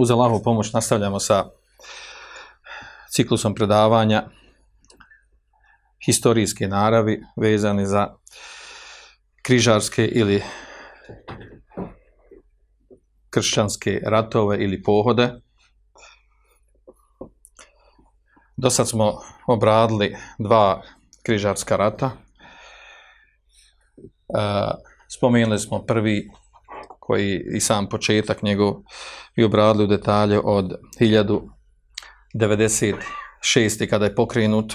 Uz Allahovu pomoć nastavljamo sa ciklusom predavanja historijske naravi vezani za križarske ili kršćanske ratove ili pohode. Do sad smo obradili dva križarska rata. E, spomenuli smo prvi koji i sam početak njegov i obradili u detalje od 1096. kada je pokrenut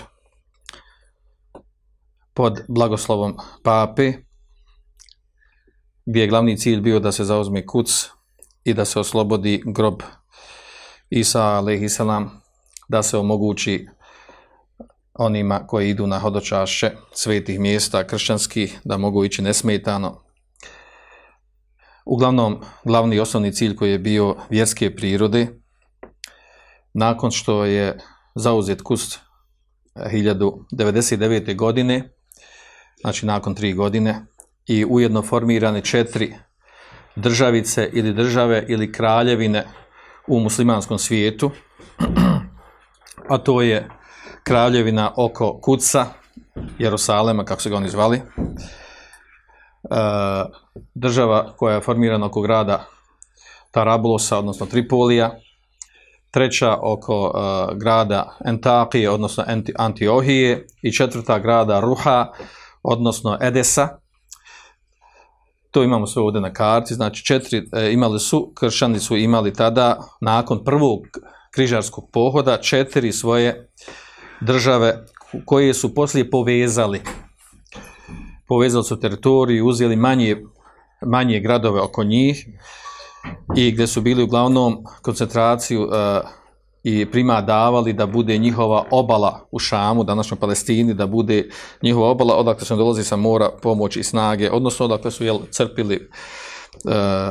pod blagoslovom pape gdje je glavni cilj bio da se zauzme kuc i da se oslobodi grob Isa a.s. da se omogući onima koji idu na hodočaše svetih mjesta kršćanskih da mogu ići nesmetano. Uglavnom, glavni osnovni cilj koji je bio vjerske prirode, nakon što je zauzet kust 1099. godine, znači nakon tri godine, i ujedno formirane četiri državice ili države ili kraljevine u muslimanskom svijetu, a to je kraljevina oko Kuca, Jerusalema, kako se ga oni zvali, država koja je formirana oko grada Tarabulosa, odnosno Tripolija, treća oko grada Entakije, odnosno Antiohije. I četvrta grada Ruha, odnosno Edesa, to imamo sve ovdje na karti, znači četiri e, imali su, kršćani su imali tada, nakon prvog križarskog pohoda, četiri svoje države koje su poslije povezali. Povezali su teritoriju, uzeli manje, manje gradove oko njih i gdje su bili uglavnom koncentraciju e, i prima davali da bude njihova obala u Šamu, današnjoj Palestini, da bude njihova obala, odakle su dolazi sa mora pomoć i snage, odnosno odakle su jel, crpili e,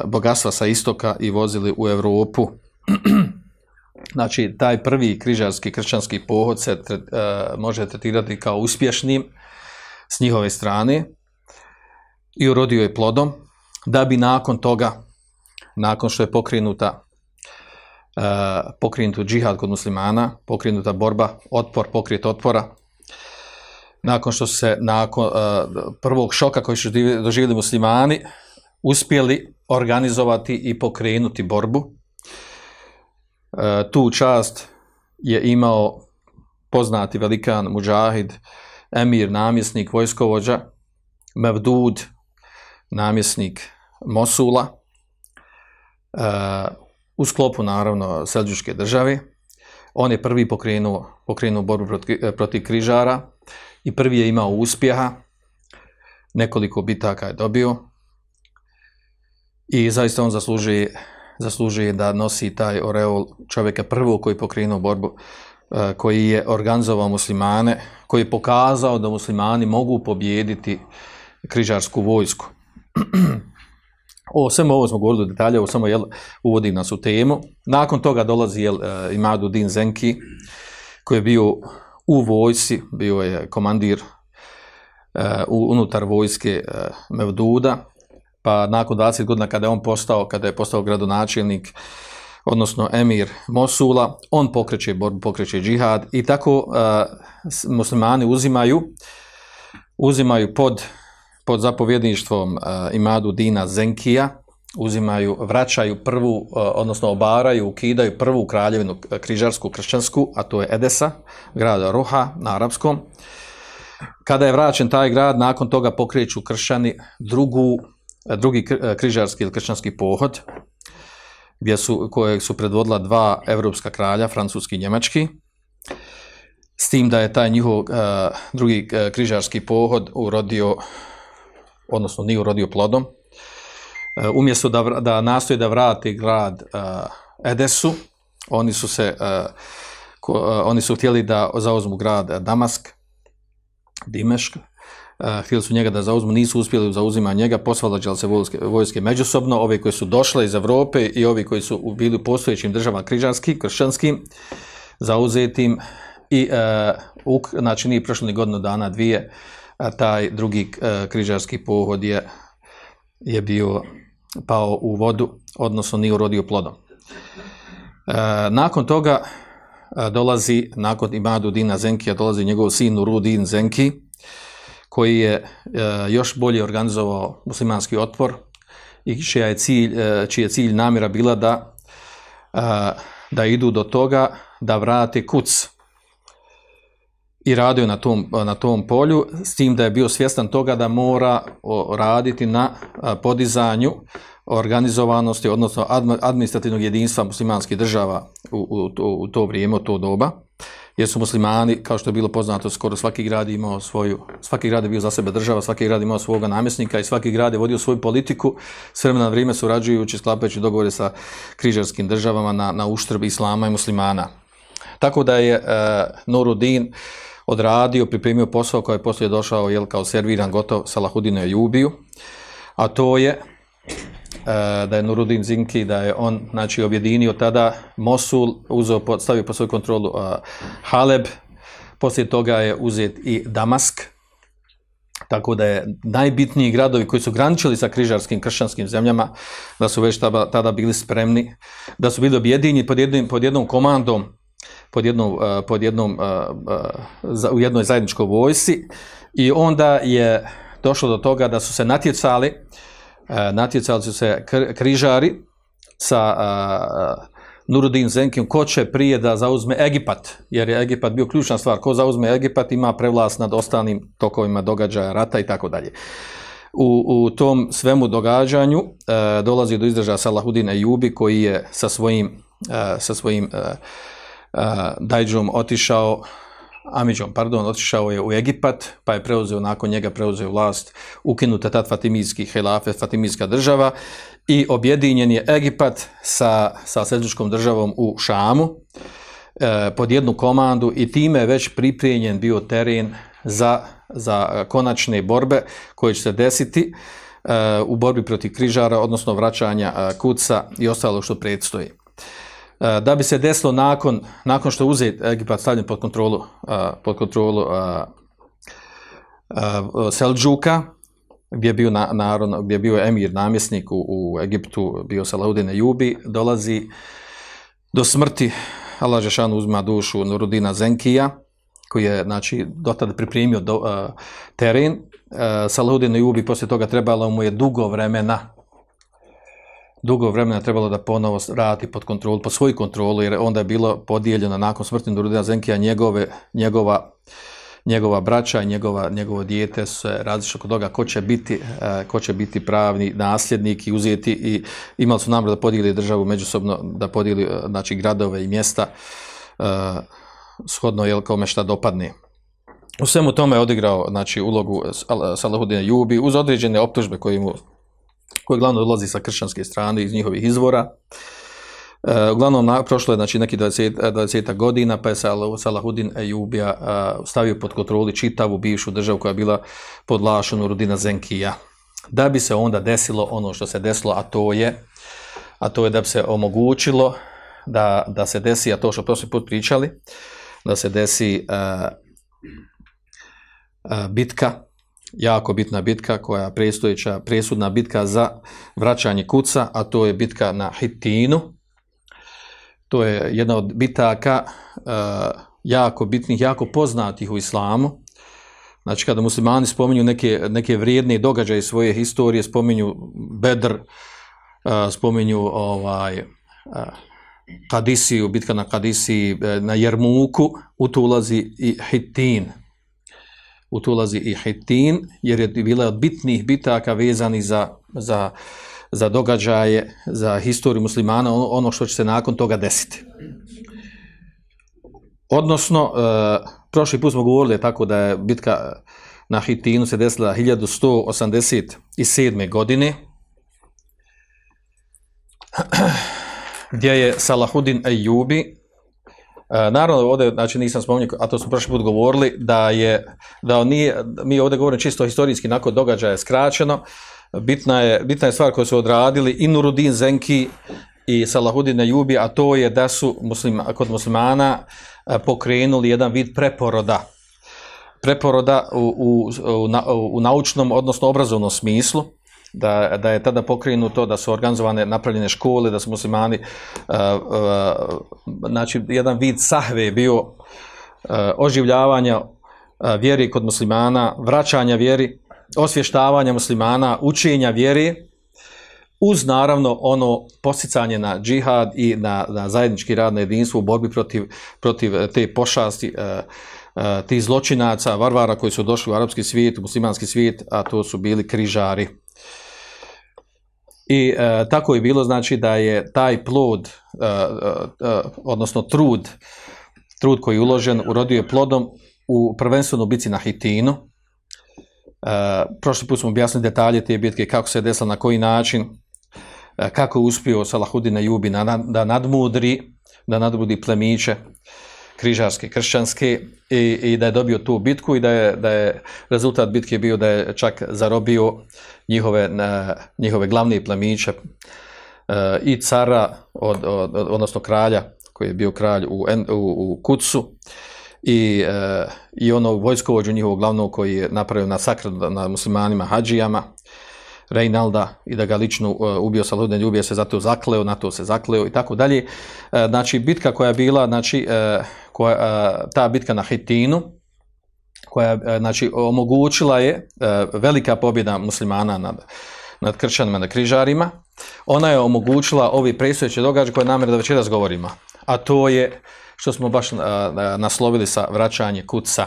bogatstva sa istoka i vozili u Europu. znači, taj prvi križarski kršćanski pohod se e, može tretirati kao uspješnim s njihove strane i urodio je plodom, da bi nakon toga, nakon što je pokrenuta E, pokrenut džihad kod muslimana, pokrenuta borba, otpor, pokret otpora. Nakon što se nakon uh, prvog šoka koji su doživjeli muslimani, uspjeli organizovati i pokrenuti borbu. Uh, tu čast je imao poznati velikan muđahid, emir, namjesnik, vojskovođa, Mevdud, namjesnik Mosula, uh, u sklopu naravno Selđuške države. On je prvi pokrenuo, pokrenuo borbu protiv, protiv križara i prvi je imao uspjeha. Nekoliko bitaka je dobio i zaista on zaslužuje, zaslužuje da nosi taj oreol čovjeka prvog koji je pokrenuo borbu, e, koji je organizovao muslimane, koji je pokazao da muslimani mogu pobijediti križarsku vojsku. O svemu ovo smo govorili detalje, ovo samo jel, uvodi nas u temu. Nakon toga dolazi jel, e, Imadu Din Zenki, koji je bio u vojsi, bio je komandir uh, unutar vojske uh, Mevduda, pa nakon 20 godina kada je on postao, kada je postao gradonačelnik, odnosno emir Mosula, on pokreće borbu, pokreće džihad i tako uh, muslimani uzimaju uzimaju pod pod zapovjedništvom uh, Imadu Dina Zenkija, uzimaju, vraćaju prvu, uh, odnosno obaraju, ukidaju prvu kraljevinu križarsku, kršćansku, a to je Edesa, grada Ruha na arapskom. Kada je vraćen taj grad, nakon toga pokreću kršćani drugu, drugi kr- križarski ili kršćanski pohod, gdje su, kojeg su predvodila dva evropska kralja, francuski i njemački, s tim da je taj njihov uh, drugi uh, križarski pohod urodio, odnosno nije urodio plodom, uh, umjesto da, da nastoji da vrati grad Edesu, oni su se oni su htjeli da zauzmu grad Damask, Dimešk, htjeli su njega da zauzmu, nisu uspjeli u zauzimanju njega, posvalađali se vojske, vojske međusobno, ovi koji su došle iz Europe i ovi koji su bili u postojećim državama križarskim, kršćanskim, zauzetim i uh, uk, znači nije prošlo ni godinu dana, dvije, taj drugi uh, križarski pohod je, je bio pao u vodu, odnosno nije urodio plodom. Nakon toga dolazi, nakon Imadu Dina Zenkija, dolazi njegov sin Urudin Zenki, koji je e, još bolje organizovao muslimanski otpor i čija je cilj, e, čiji je cilj namjera bila da, e, da idu do toga da vrate kuc. I radio na tom, na tom polju, s tim da je bio svjestan toga da mora raditi na podizanju organizovanosti, odnosno administrativnog jedinstva muslimanskih država u, u, u to vrijeme, u to doba jer su muslimani, kao što je bilo poznato, skoro svaki grad imao svoju, svaki grad je bio za sebe država, svaki grad imao svoga namjesnika i svaki grad je vodio svoju politiku, s vremena na vrijeme surađujući, sklapajući dogovore sa križarskim državama na, na uštrb islama i muslimana. Tako da je e, Norudin odradio, pripremio posao koji je poslije došao jel, kao serviran gotov Salahudinu Ejubiju, a to je da je Nurudin Zinki, da je on znači, objedinio tada Mosul, uzeo, stavio po svoju kontrolu uh, Haleb, poslije toga je uzet i Damask, tako da je najbitniji gradovi koji su graničili sa križarskim kršćanskim zemljama, da su već tada, tada bili spremni, da su bili objedinjeni pod, jednim, pod jednom komandom, pod jednom, uh, pod jednom u jednoj zajedničkoj vojsi i onda je došlo do toga da su se natjecali natjecali su se križari sa uh, Nurudin Zenkim, ko će prije da zauzme Egipat, jer je Egipat bio ključna stvar, ko zauzme Egipat ima prevlast nad ostalim tokovima događaja, rata i tako dalje. U, u tom svemu događanju uh, dolazi do izdržaja Salahudina Jubi koji je sa svojim, uh, sa svojim uh, uh, dajđom otišao Amidžom, pardon, otišao je u Egipat, pa je preuzeo, nakon njega preuzeo vlast, ukinuta tad Fatimijski helafe, Fatimijska država i objedinjen je Egipat sa, sa Selđuškom državom u Šamu e, pod jednu komandu i time je već pripremljen bio teren za, za konačne borbe koje će se desiti e, u borbi protiv križara, odnosno vraćanja e, kuca i ostalo što predstoji. E, da bi se desilo nakon, nakon što je uzet Egipat stavljen pod kontrolu, e, pod kontrolu uh, Selđuka, gdje je bio, na, narod, gdje je bio emir namjesnik u, u Egiptu, bio Salaudin Jubi, dolazi do smrti Allah Žešanu uzma dušu Nurudina Zenkija, koji je znači, dotad pripremio do, teren. Uh, Salaudin Jubi poslije toga trebalo mu je dugo vremena dugo vremena trebalo da ponovo radi pod kontrolu, pod svoju kontrolu, jer onda je bilo podijeljeno nakon smrti Nurudina Zenkija njegove, njegova, njegova braća i njegova, njegovo dijete se različili kod toga ko će biti, uh, ko će biti pravni nasljednik i uzeti i imali su namre da podijeli državu međusobno, da podijeli znači, gradove i mjesta uh, shodno jel kome šta dopadne. U svemu tome je odigrao znači, ulogu Salahudina Jubi uz određene optužbe koje mu koje glavno dolazi sa kršćanske strane iz njihovih izvora. E, uglavnom, na, prošlo je znači, neki 20, 20 godina, pa je Salahudin Ejubija e, stavio pod kontroli čitavu bivšu državu koja je bila pod lašom Rudina Zenkija. Da bi se onda desilo ono što se desilo, a to je, a to je da bi se omogućilo da, da se desi, a to što prošli put pričali, da se desi uh, uh, bitka jako bitna bitka koja je prestojeća, presudna bitka za vraćanje kuca, a to je bitka na Hitinu. To je jedna od bitaka uh, jako bitnih, jako poznatih u islamu. Znači, kada muslimani spominju neke, neke vrijedne događaje svoje historije, spominju Bedr, spominju ovaj, e, Kadisiju, bitka na Kadisiji, na Jermuku, u to ulazi i Hitin. U to ulazi i Hitin, jer je bila od bitnih bitaka vezani za, za, za događaje, za historiju muslimana, ono, ono što će se nakon toga desiti. Odnosno, e, prošli put smo govorili tako da je bitka na Hitinu se desila 1187. godine, gdje je Salahudin Ejubi, naravno ovdje, znači nisam spominjao, a to smo prošli put govorili, da je, da nije, mi ovdje govorimo čisto historijski, nakon događaja skraćeno, bitna je, bitna je stvar koju su odradili i Nurudin Zenki i Salahudin Ejubi, a to je da su muslima, kod muslimana e, pokrenuli jedan vid preporoda, preporoda u, u, u, u naučnom, odnosno obrazovnom smislu, da, da je tada pokrenuto, da su organizovane, napravljene škole, da su muslimani, uh, uh, znači jedan vid sahve je bio uh, oživljavanja vjeri kod muslimana, vraćanja vjeri, osvještavanja muslimana, učenja vjeri, uz naravno ono posticanje na džihad i na, na zajednički rad na jedinstvu u borbi protiv, protiv te pošasti, tih zločinaca, varvara koji su došli u arapski svijet, u muslimanski svijet, a to su bili križari. I e, tako je bilo znači da je taj plod, e, e, e, odnosno trud, trud koji je uložen, urodio je plodom u prvenstveno bici na Hitinu. E, prošli put smo objasnili detalje te bitke, kako se je desila, na koji način, e, kako je uspio Salahudin Jubi na, na, da nadmudri, da nadmudri plemiće križarske, kršćanske i, i da je dobio tu bitku i da je, da je rezultat bitke bio da je čak zarobio njihove, njihove glavne plemiće e, i cara, od, od, od, odnosno kralja, koji je bio kralj u, u, u Kucu, i, e, i ono vojskovođu njihovog glavnog koji je napravio na sakr na muslimanima hađijama, Reinalda i da ga lično uh, ubio Saludin ljubije se zato zakleo, na to se zakleo i tako dalje. E, Znači, bitka koja je bila, znači, e, koja, e, ta bitka na Hitinu, koja e, znači, omogućila je e, velika pobjeda muslimana nad, nad kršćanima, nad križarima, ona je omogućila ovi predstojeći događaj koje namjer da večeras govorimo, a to je što smo baš naslovili sa vraćanje kuca,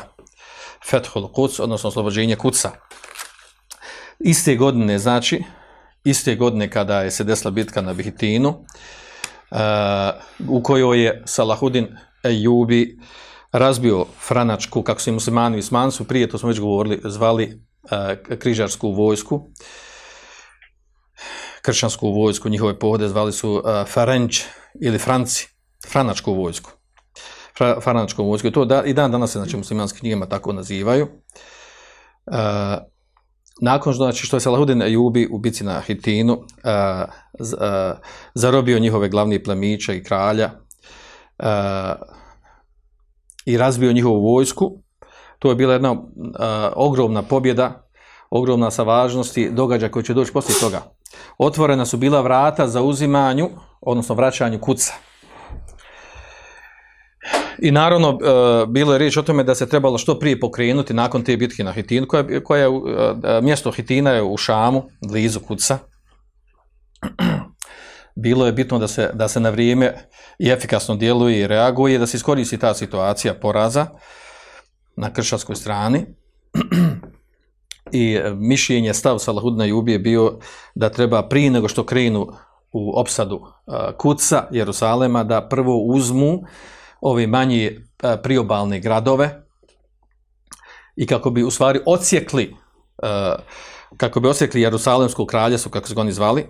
Fethul Kuc, odnosno oslobođenje kuca. Iste godine, znači, iste godine kada je se desila bitka na Bihitinu, uh, u kojoj je Salahudin Ejubi razbio Franačku, kako su i muslimani i Ismani su prije, to smo već govorili, zvali uh, križarsku vojsku, kršćansku vojsku, njihove pohode zvali su uh, Farenč ili Franci, Franačku vojsku. Fra, Franačku vojsku. To da, i dan danas se znači, muslimanski knjigama tako nazivaju. Uh, nakon znači, što je Salahudin Ejubi u bici na Hitinu uh, z, uh, zarobio njihove glavni plemiće i kralja uh, i razbio njihovu vojsku, to je bila jedna uh, ogromna pobjeda, ogromna sa važnosti događa koji će doći poslije toga. Otvorena su bila vrata za uzimanju, odnosno vraćanju kuca. I naravno, uh, bilo je riječ o tome da se trebalo što prije pokrenuti nakon te bitke na Hitinu, koja, koja je, uh, mjesto Hitina je u Šamu, blizu Kuca. Bilo je bitno da se, da se na vrijeme i efikasno djeluje i reaguje, da se iskoristi ta situacija poraza na kršćanskoj strani. I mišljenje stav Salahudna Jubi je bio da treba prije nego što krenu u opsadu Kuca, Jerusalema, da prvo uzmu ove manje priobalne gradove i kako bi u stvari odsjekli kako bi odsjekli Jerusalemsko kraljevstvo, kako su ga oni zvali,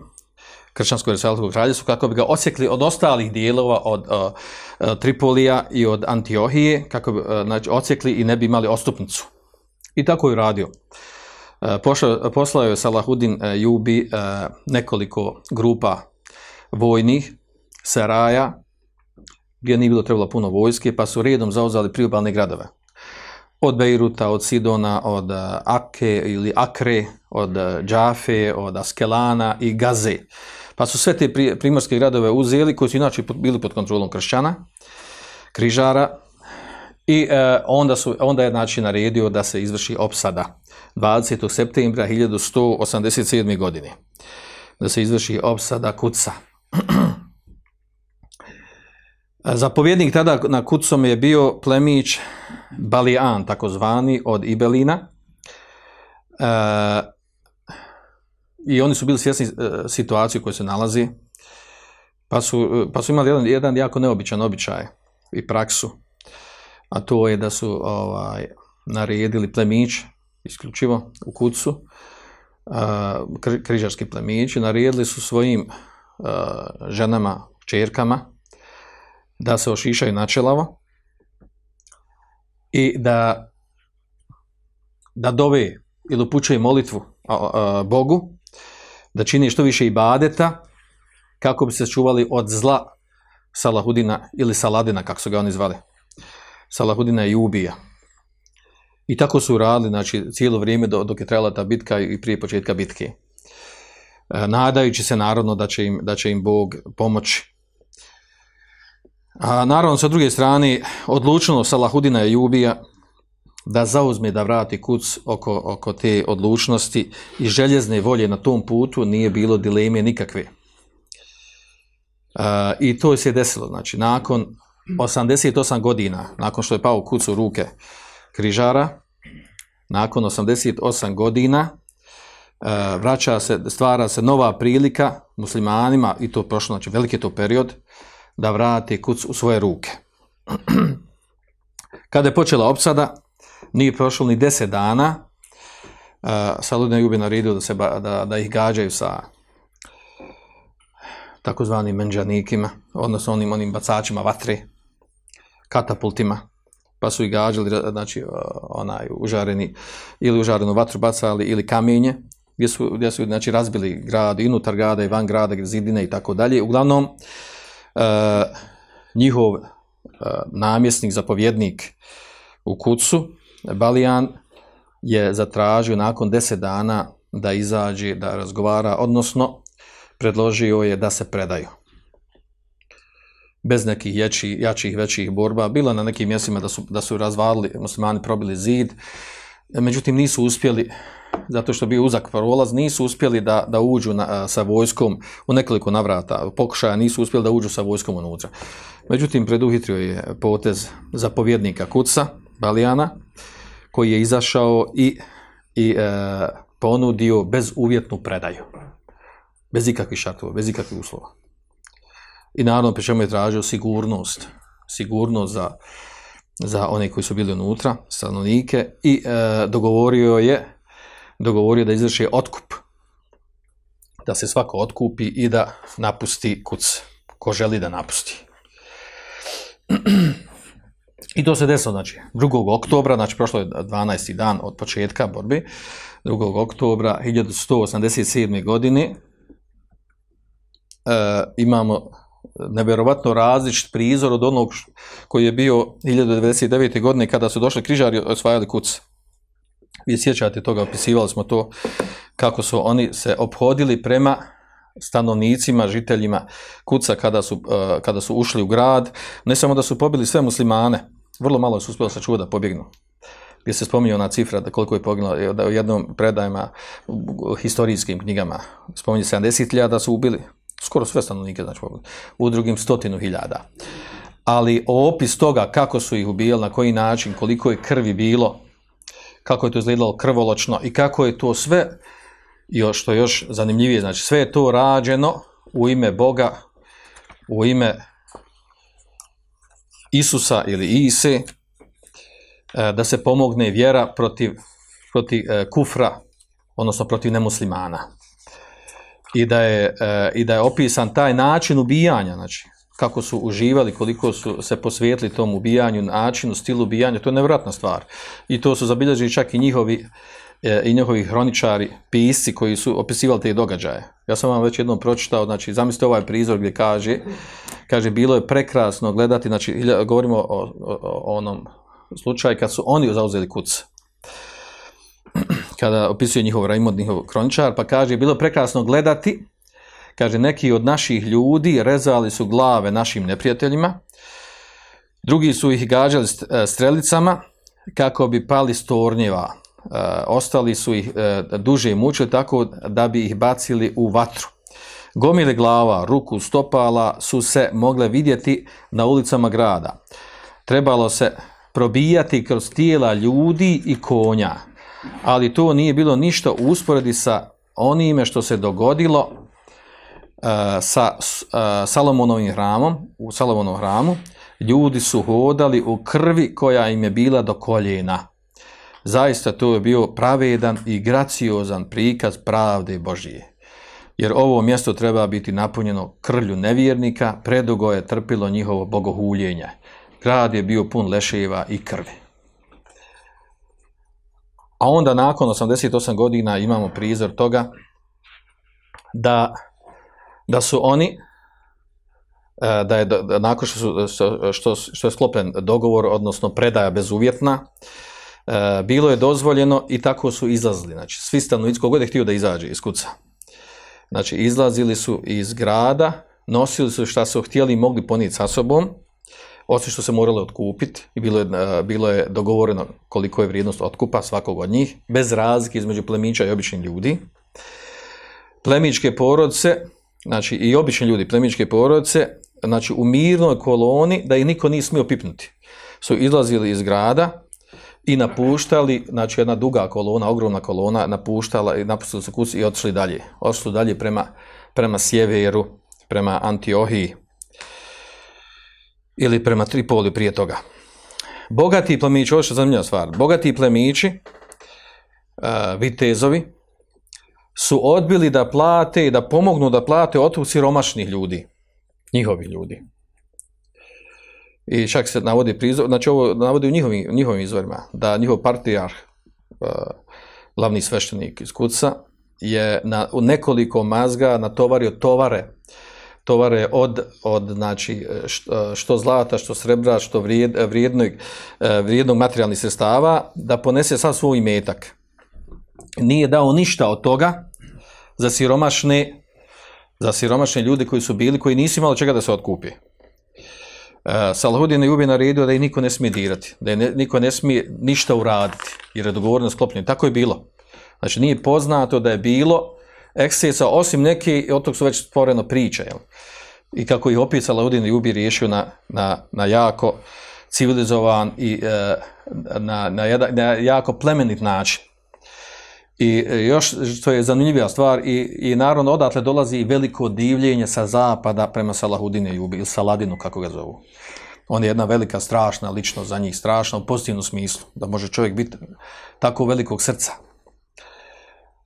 kršćansko Jerusalemsko kraljevstvo, kako bi ga odsjekli od ostalih dijelova od uh, Tripolija i od Antiohije, kako bi znači, odsjekli i ne bi imali ostupnicu. I tako je radio. Poslao je Salahudin Jubi nekoliko grupa vojnih, seraja, gdje nije bilo trebalo puno vojske, pa su redom zauzali priobalne gradove. Od Beiruta, od Sidona, od Ake ili Akre, od Džafe, od Askelana i Gaze. Pa su sve te primorske gradove uzeli, koji su inače bili pod kontrolom kršćana, križara, i e, onda, su, onda je znači naredio da se izvrši opsada 20. septembra 1187. godine. da se izvrši opsada kuca. Zapovjednik tada na kucom je bio plemić Balian, takozvani, od Ibelina. E, I oni su bili svjesni e, situacije u kojoj se nalazi, pa su, pa su imali jedan, jedan jako neobičan običaj i praksu, a to je da su ovaj, naredili plemić, isključivo u kucu, kri- križarski plemići, naredili su svojim ženama, čerkama, da se ošišaju načelavo i da, da dove ili upućuje molitvu Bogu, da čini što više ibadeta kako bi se čuvali od zla Salahudina ili Saladina, kako su ga oni zvali. Salahudina i ubija. I tako su radili, znači, cijelo vrijeme do- dok je trajala ta bitka i prije početka bitke. E, nadajući se naravno da će im, da će im Bog pomoći. A naravno, sa druge strane, odlučeno Salahudina i ubija da zauzme da vrati kuc oko, oko te odlučnosti i željezne volje na tom putu nije bilo dileme nikakve. E, I to se desilo, znači nakon 88 godina, nakon što je pao kuc u ruke križara, nakon 88 godina e, vraća se, stvara se nova prilika muslimanima, i to prošlo, znači veliki to period, da vrati kuc u svoje ruke. Kada je počela opsada, nije prošlo ni 10 dana, uh, Saludin Jubi naredio da, se da, da ih gađaju sa takozvanim menđanikima, odnosno onim, onim bacačima vatre, katapultima, pa su ih gađali, znači, onaj užareni, ili užarenu vatru bacali, ili kamenje, gdje su, znači, razbili grad, i unutar grada, i van grada, zidine i tako dalje. Uglavnom, njihov uh, namjesnik, zapovjednik u kucu, Balijan, je zatražio nakon deset dana da izađe, da razgovara, odnosno predložio je da se predaju. Bez nekih jači, jačih, većih borba. Bilo na nekim mjestima da su, da su razvalili, muslimani probili zid, međutim nisu uspjeli, zato što bio uzak prolaz, nisu uspjeli da, da uđu na, sa vojskom u nekoliko navrata, pokušaja nisu uspjeli da uđu sa vojskom unutra. Međutim, preduhitrio je potez zapovjednika Kuca, Balijana, koji je izašao i, i e, ponudio bezuvjetnu predaju. Bez ikakvih šartova, bez ikakvih uslova. I naravno, pri čemu je tražio sigurnost. Sigurnost za, za one koji su bili unutra, stanovnike, i e, dogovorio je dogovorio da izvrši otkup. Da se svako otkupi i da napusti kuc. Ko želi da napusti. I to se desilo, znači, 2. oktobra, znači prošlo je 12. dan od početka borbi, 2. oktobra 1187. godine e, imamo nevjerovatno različit prizor od onog koji je bio 1099. godine kada su došli križari osvajali kuc. Vi sjećate toga, opisivali smo to kako su oni se obhodili prema stanovnicima, žiteljima kuca kada su, uh, kada su ušli u grad. Ne samo da su pobili sve muslimane, vrlo malo su uspjeli sačuvati da pobjegnu. Gdje se spominje ona cifra da koliko je poginulo, da u jednom predajima u historijskim knjigama spominje 70.000 da su ubili, skoro sve stanovnike, znači pobili, u drugim stotinu hiljada. Ali opis toga kako su ih ubijali, na koji način, koliko je krvi bilo, kako je to izgledalo krvoločno i kako je to sve, još što je još zanimljivije, znači sve je to rađeno u ime Boga, u ime Isusa ili Ise, da se pomogne vjera protiv, protiv kufra, odnosno protiv nemuslimana. I da, je, I da je opisan taj način ubijanja, znači kako su uživali, koliko su se posvijetili tom ubijanju, načinu, stilu ubijanja, to je nevratna stvar. I to su zabilježili čak i njihovi i njihovi hroničari, pisci koji su opisivali te događaje. Ja sam vam već jednom pročitao, znači zamislite ovaj prizor gdje kaže, kaže bilo je prekrasno gledati, znači govorimo o, o, o onom slučaju kad su oni zauzeli kuc. Kada opisuje njihov Raimond, njihov kroničar, pa kaže bilo je prekrasno gledati, kaže neki od naših ljudi rezali su glave našim neprijateljima, drugi su ih gađali strelicama kako bi pali s tornjeva, Uh, ostali su ih uh, duže mučili tako da bi ih bacili u vatru. Gomile glava, ruku, stopala su se mogle vidjeti na ulicama grada. Trebalo se probijati kroz tijela ljudi i konja, ali to nije bilo ništa u usporedi sa onime što se dogodilo e, sa e, Salomonovim hramom, u Salomonovom hramu, ljudi su hodali u krvi koja im je bila do koljena. Zaista to je bio pravedan i graciozan prikaz pravde Božije. Jer ovo mjesto treba biti napunjeno krvlju nevjernika, predugo je trpilo njihovo bogohuljenje. Grad je bio pun leševa i krvi. A onda nakon 88 godina imamo prizor toga da, da su oni e, da je da, nakon što, su, što, što je sklopljen dogovor, odnosno predaja bezuvjetna, e, bilo je dozvoljeno i tako su izlazili. Znači, svi stanovnici, kogod je htio da izađe iz kuca. Znači, izlazili su iz grada, nosili su šta su htjeli i mogli ponijeti sa sobom, osim što se moralo otkupiti i bilo je, e, bilo je dogovoreno koliko je vrijednost otkupa svakog od njih, bez razlike između plemića i običnih ljudi. Plemičke porodce, znači i obični ljudi, plemičke porodce, znači u mirnoj koloni, da ih niko nije smio pipnuti, su izlazili iz grada i napuštali, znači jedna duga kolona, ogromna kolona, napuštala i napustili su kući i otišli dalje. Otišli dalje prema, prema sjeveru, prema Antiohiji ili prema Tripoli prije toga. Bogati plemići, ovo je zanimljiva stvar, bogati plemići, uh, vitezovi, su odbili da plate i da pomognu da plate otkup siromašnih ljudi, njihovi ljudi. I čak se navodi prizor, znači ovo navodi u njihovim, njihovim izvorima, da njihov partijar, uh, glavni sveštenik iz Kuca, je na, nekoliko mazga natovario tovare, tovare od, od znači, što, što zlata, što srebra, što vrijed, vrijednog, vrijednog materijalnih sredstava, da ponese sav svoj imetak. Nije dao ništa od toga za siromašne, za siromašne ljudi koji su bili, koji nisu imali čega da se otkupi. Salahudin je ubi naredio da ih niko ne smije dirati, da je ne, niko ne smije ništa uraditi, jer je dogovorno sklopljen. Tako je bilo. Znači nije poznato da je bilo ekscesa, osim neke, od tog su već stvoreno priče. Jel? I kako ih opet Salahudin Jubi riješio na, na, na jako civilizovan i e, na, na, jedan, na jako plemenit način. I e, još što je zanimljiva stvar, i, i naravno odatle dolazi veliko divljenje sa zapada prema Salahudine Jubi, ili Saladinu, kako ga zovu. On je jedna velika, strašna ličnost za njih, strašna u pozitivnom smislu, da može čovjek biti tako velikog srca.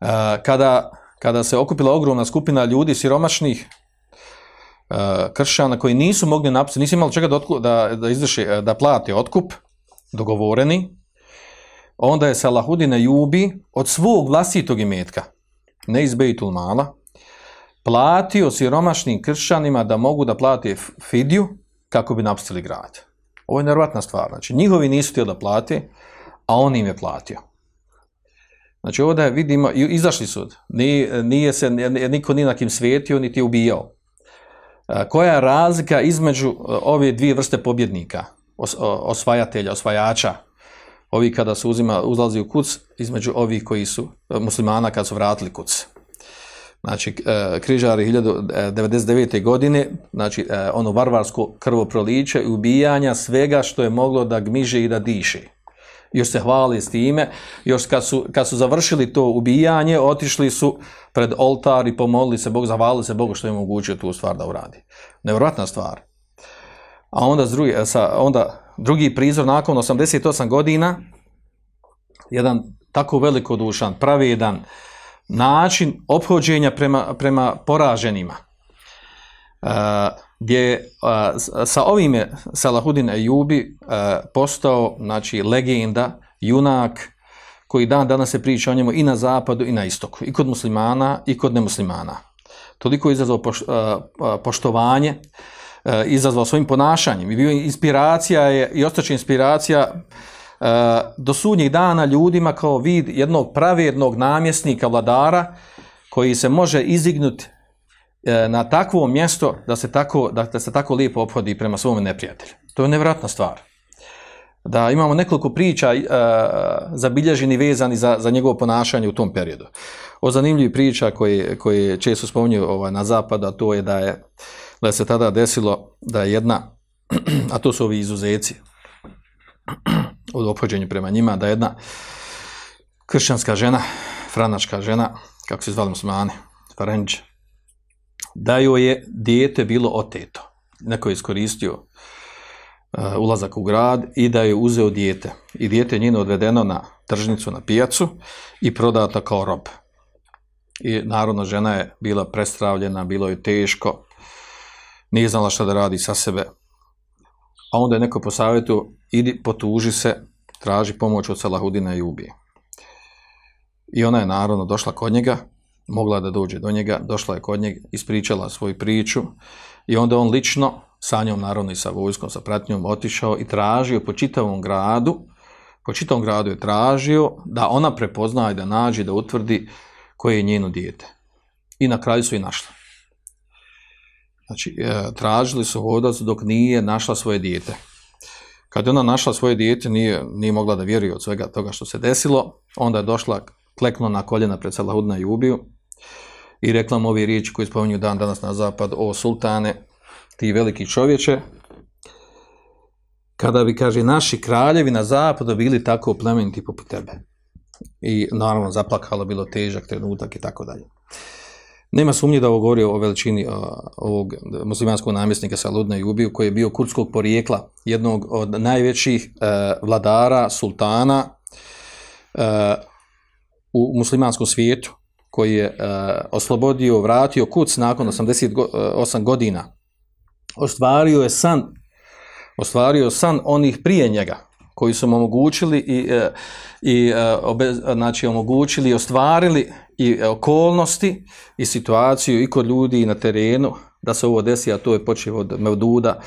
E, kada kada se okupila ogromna skupina ljudi siromašnih uh, kršćana koji nisu mogli napisati, nisu imali čega da, da, da izvrši, e, da plati otkup, dogovoreni, onda je Salahudine Jubi od svog vlastitog imetka, ne iz Bejtul Mala, platio siromašnim kršćanima da mogu da plati fidju kako bi napustili grad. Ovo je nevjerojatna stvar. Znači, njihovi nisu htjeli da plati, a on im je platio. Znači ovdje vidimo, izašli su, nije, nije se, niko ni na kim svijetio, niti ubijao. Koja je razlika između ove dvije vrste pobjednika, osvajatelja, osvajača, ovi kada su uzima, uzlazi u kuc, između ovih koji su muslimana kad su vratili kuc. Znači, križari 1999. godine, znači ono varvarsko krvoproliče i ubijanja svega što je moglo da gmiže i da diše još se hvali s time, još kad su, kad su završili to ubijanje, otišli su pred oltar i pomolili se Bog, zahvalili se Bogu što je mogućio tu stvar da uradi. Nevjerojatna stvar. A onda, drugi, sa, onda drugi prizor nakon 88 godina, jedan tako velikodušan, pravedan način ophođenja prema, prema poraženima. Uh, gdje a, sa ovim je Salahudin Ejubi a, postao znači, legenda, junak, koji dan danas se priča o njemu i na zapadu i na istoku, i kod muslimana i kod nemuslimana. Toliko je izazvao poš, poštovanje, izazvao svojim ponašanjem i bio inspiracija je, i ostaće inspiracija a, do sudnjih dana ljudima kao vid jednog pravjednog namjesnika, vladara, koji se može izignuti E, na takvo mjesto da se tako, da, se tako lijepo ophodi prema svom neprijatelju. To je nevratna stvar. da imamo nekoliko priča uh, zabilježeni vezani za, za njegovo ponašanje u tom periodu. O zanimljivih priča koje, koje često spominju ovaj, na zapadu, a to je da je da se tada desilo da je jedna, a to su ovi izuzeci od ophođenja prema njima, da je jedna kršćanska žena, franačka žena, kako se zvali muslimani, Farenđ, da joj je dijete bilo oteto. Neko je iskoristio uh, ulazak u grad i da je uzeo dijete. I dijete je njeno odvedeno na tržnicu, na pijacu i prodata kao rob. I narodna žena je bila prestravljena, bilo je teško, nije znala šta da radi sa sebe. A onda je neko po savjetu, idi potuži se, traži pomoć od Salahudina i ubije. I ona je naravno došla kod njega, mogla da dođe do njega, došla je kod njega, ispričala svoju priču i onda on lično, sa njom naravno i sa vojskom, sa pratnjom, otišao i tražio po čitavom gradu, po čitavom gradu je tražio da ona prepozna i da nađe, da utvrdi koje je njeno dijete. I na kraju su i našli. Znači, e, tražili su odac dok nije našla svoje dijete. Kad je ona našla svoje dijete, nije, nije mogla da vjeruje od svega toga što se desilo, onda je došla, klekla na koljena pred Salahudna i ubiju i rekla mu ove riječi koje spominju dan danas na zapad, o sultane, ti veliki čovječe, kada bi, kaže, naši kraljevi na zapadu bili tako plemeniti poput tebe. I naravno zaplakalo, bilo težak trenutak i tako dalje. Nema sumnje da ovo govori o veličini ovog muslimanskog namjesnika Saludna i Ubiju, koji je bio kurdskog porijekla, jednog od najvećih uh, vladara, sultana uh, u muslimanskom svijetu, koji je oslobodio, vratio kuc nakon 88 godina. Ostvario je san, ostvario san onih prije njega, koji su mu omogućili i, i obe, znači omogućili i ostvarili i okolnosti i situaciju i kod ljudi i na terenu da se ovo desi, a to je počeo od Mevduda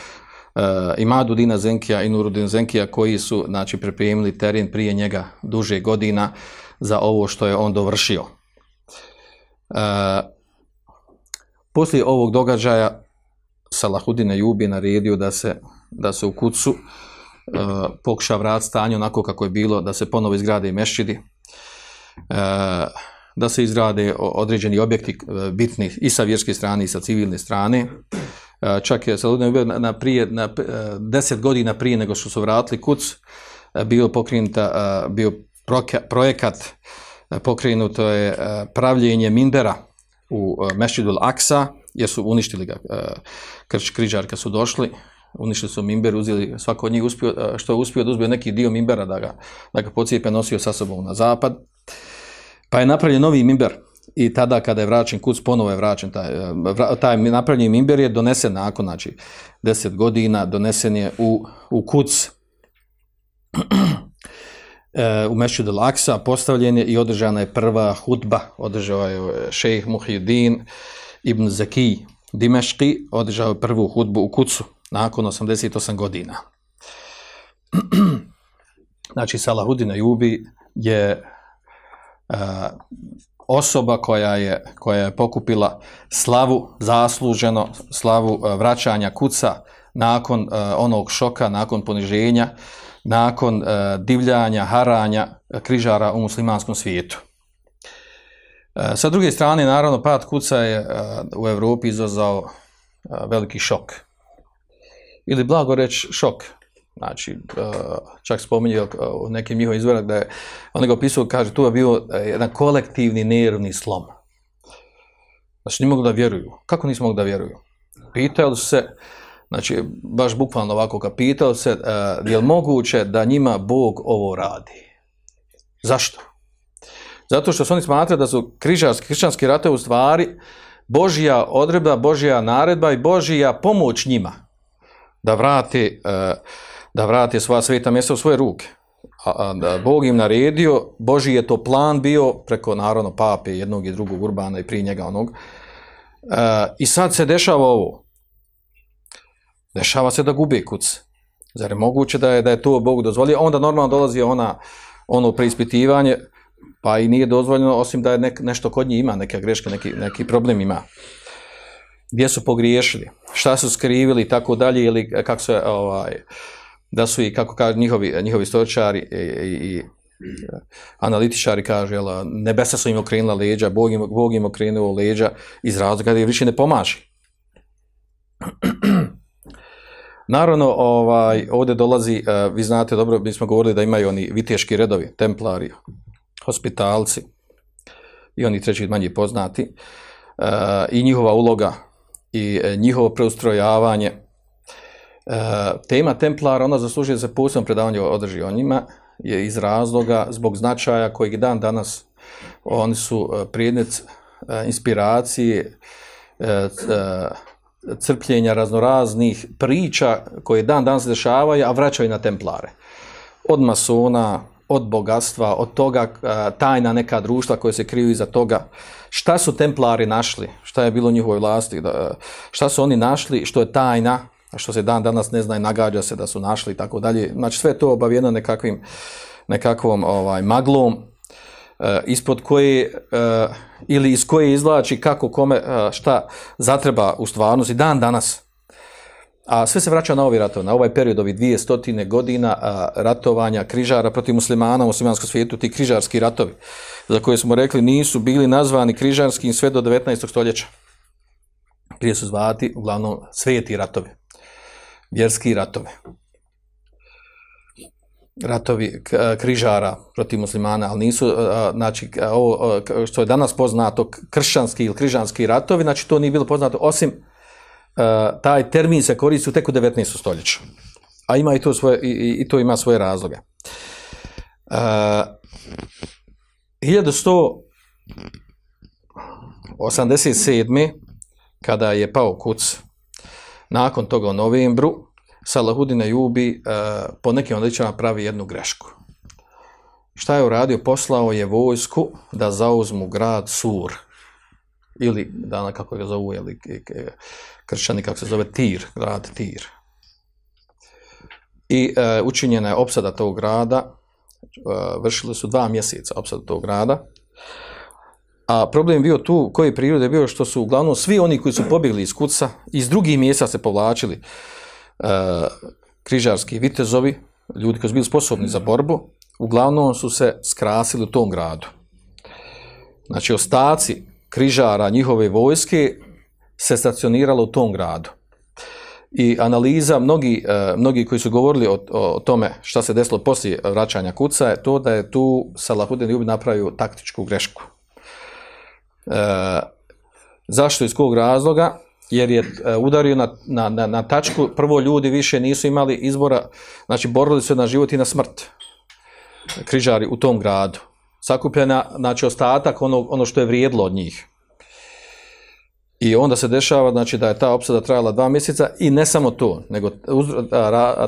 uh, i Madudina Zenkija i Nurudin Zenkija koji su znači, pripremili teren prije njega duže godina za ovo što je on dovršio. Uh, poslije ovog događaja Salahudin Ejubi naredio da se, da se u kucu uh, pokuša vrat stanje onako kako je bilo, da se ponovo izgrade i mešćidi. Uh, da se izrade određeni objekti e, bitni i sa vjerske strane i sa civilne strane. E, čak je Saludin na, na, prije, na e, deset godina prije nego što su vratili kuc, bio pokrenuta, bio projekat, pokrenuto je pravljenje Minbera u Mešidul Aksa, jer su uništili ga krč križar kad su došli, uništili su Minber, uzeli, svako od njih uspio, što je uspio da uzbio neki dio Minbera da ga, da ga pocijepe nosio sa sobom na zapad. Pa je napravljen novi mimber i tada kada je vraćen kuc, ponovo je vraćen taj, eh, taj napravljeni mimber je donesen nakon, znači, deset godina, donesen je u, u kuc eh, u Mešću del Aksa, postavljen je i održana je prva hudba, održao je eh, šejh Muhyiddin ibn Zaki Dimeški, održao je prvu hudbu u kucu nakon 88 godina. znači, Salahudin Ajubi je osoba koja je, koja je pokupila slavu, zasluženo slavu vraćanja kuca nakon onog šoka, nakon poniženja, nakon divljanja, haranja križara u muslimanskom svijetu. Sa druge strane, naravno, pad kuca je u Evropi izazvao veliki šok. Ili blago reći šok, Znači, uh, čak spominje u nekim njihovim izvorak da je, on ga opisao, kaže, tu je bio e, jedan kolektivni nervni slom. Znači, nije mogu da vjeruju. Kako nismo mogli da vjeruju? Pitali se, znači, baš bukvalno ovako, kad pitali se, uh, je li moguće da njima Bog ovo radi? Zašto? Zato što su oni smatrali da su križarski, krišćanski rate u stvari Božija odredba, Božija naredba i Božija pomoć njima da vrati uh, da vrati svoja sveta mjesta u svoje ruke. A, a da Bog im naredio, Boži je to plan bio preko naravno pape jednog i drugog Urbana i prije njega onog. E, I sad se dešava ovo. Dešava se da gube kuc. Zar je moguće da je, da je to Bog dozvolio? Onda normalno dolazi ona, ono preispitivanje, pa i nije dozvoljeno, osim da je nek, nešto kod njih ima, neke greške, neki, neki problem ima. Gdje su pogriješili? Šta su skrivili i tako dalje, ili kako se, ovaj, da su i, kako kažu njihovi, njihovi istoričari i, i, i analitičari kažu, jel, nebesa su im okrenula leđa, Bog im, Bog im okrenuo leđa iz razloga jer više ne pomaže. Naravno, ovaj, ovdje dolazi, eh, vi znate dobro, mi smo govorili da imaju oni viteški redovi, templari, hospitalci i oni treći manje poznati eh, i njihova uloga i eh, njihovo preustrojavanje. Tema templara, ona zaslužuje za posebno predavanje održi o njima, je iz razloga zbog značaja kojeg dan danas oni su prijednic inspiracije, crpljenja raznoraznih priča koje dan danas dešavaju, a vraćaju na templare. Od masona, od bogatstva, od toga tajna neka društva koje se kriju iza toga. Šta su templari našli? Šta je bilo u njihovoj vlasti? Šta su oni našli što je tajna? Što se dan danas ne zna i nagađa se da su našli i tako dalje. Znači sve to obavijeno nekakvim, nekakvom ovaj, maglom Eh, ispod koje eh, ili iz koje izvlači kako kome eh, šta zatreba u stvarnosti dan danas. A sve se vraća na ovi ratovi, na ovaj period ovih dvije stotine godina ratovanja križara protiv muslimana u muslimanskom svijetu, ti križarski ratovi, za koje smo rekli nisu bili nazvani križarskim sve do 19. stoljeća. Prije su zvati uglavnom svijeti ratovi, vjerski ratovi ratovi križara protiv muslimana, ali nisu, znači, ovo što je danas poznato, kršćanski ili križanski ratovi, znači to nije bilo poznato, osim taj termin se koristi tek u 19. stoljeću. A ima i to, svoje, i, i to ima svoje razloge. Uh, 1187. kada je pao kuc, nakon toga u novembru, Salahudin Jubi uh, po nekim odličama pravi jednu grešku. Šta je uradio? Poslao je vojsku da zauzmu grad Sur. Ili, dana kako ga zovu, ili kršćani kako se zove Tir, grad Tir. I uh, učinjena je opsada tog grada, uh, vršili su dva mjeseca opsada tog grada, a problem bio tu, koji prirode bio što su uglavnom svi oni koji su pobjegli iz kuca, iz drugih mjesta se povlačili, E, križarski vitezovi, ljudi koji su bili sposobni za borbu, uglavnom su se skrasili u tom gradu. Znači, ostaci križara njihove vojske se stacioniralo u tom gradu. I analiza, mnogi, e, mnogi koji su govorili o, o, tome šta se desilo poslije vraćanja kuca, je to da je tu Salahudin Ljubi napravio taktičku grešku. E, zašto iz kog razloga? jer je e, udario na, na, na, na tačku, prvo ljudi više nisu imali izbora, znači borili su na život i na smrt, križari u tom gradu. Sakupljena, znači ostatak ono, ono što je vrijedlo od njih. I onda se dešava znači, da je ta opsada trajala dva mjeseca i ne samo to, nego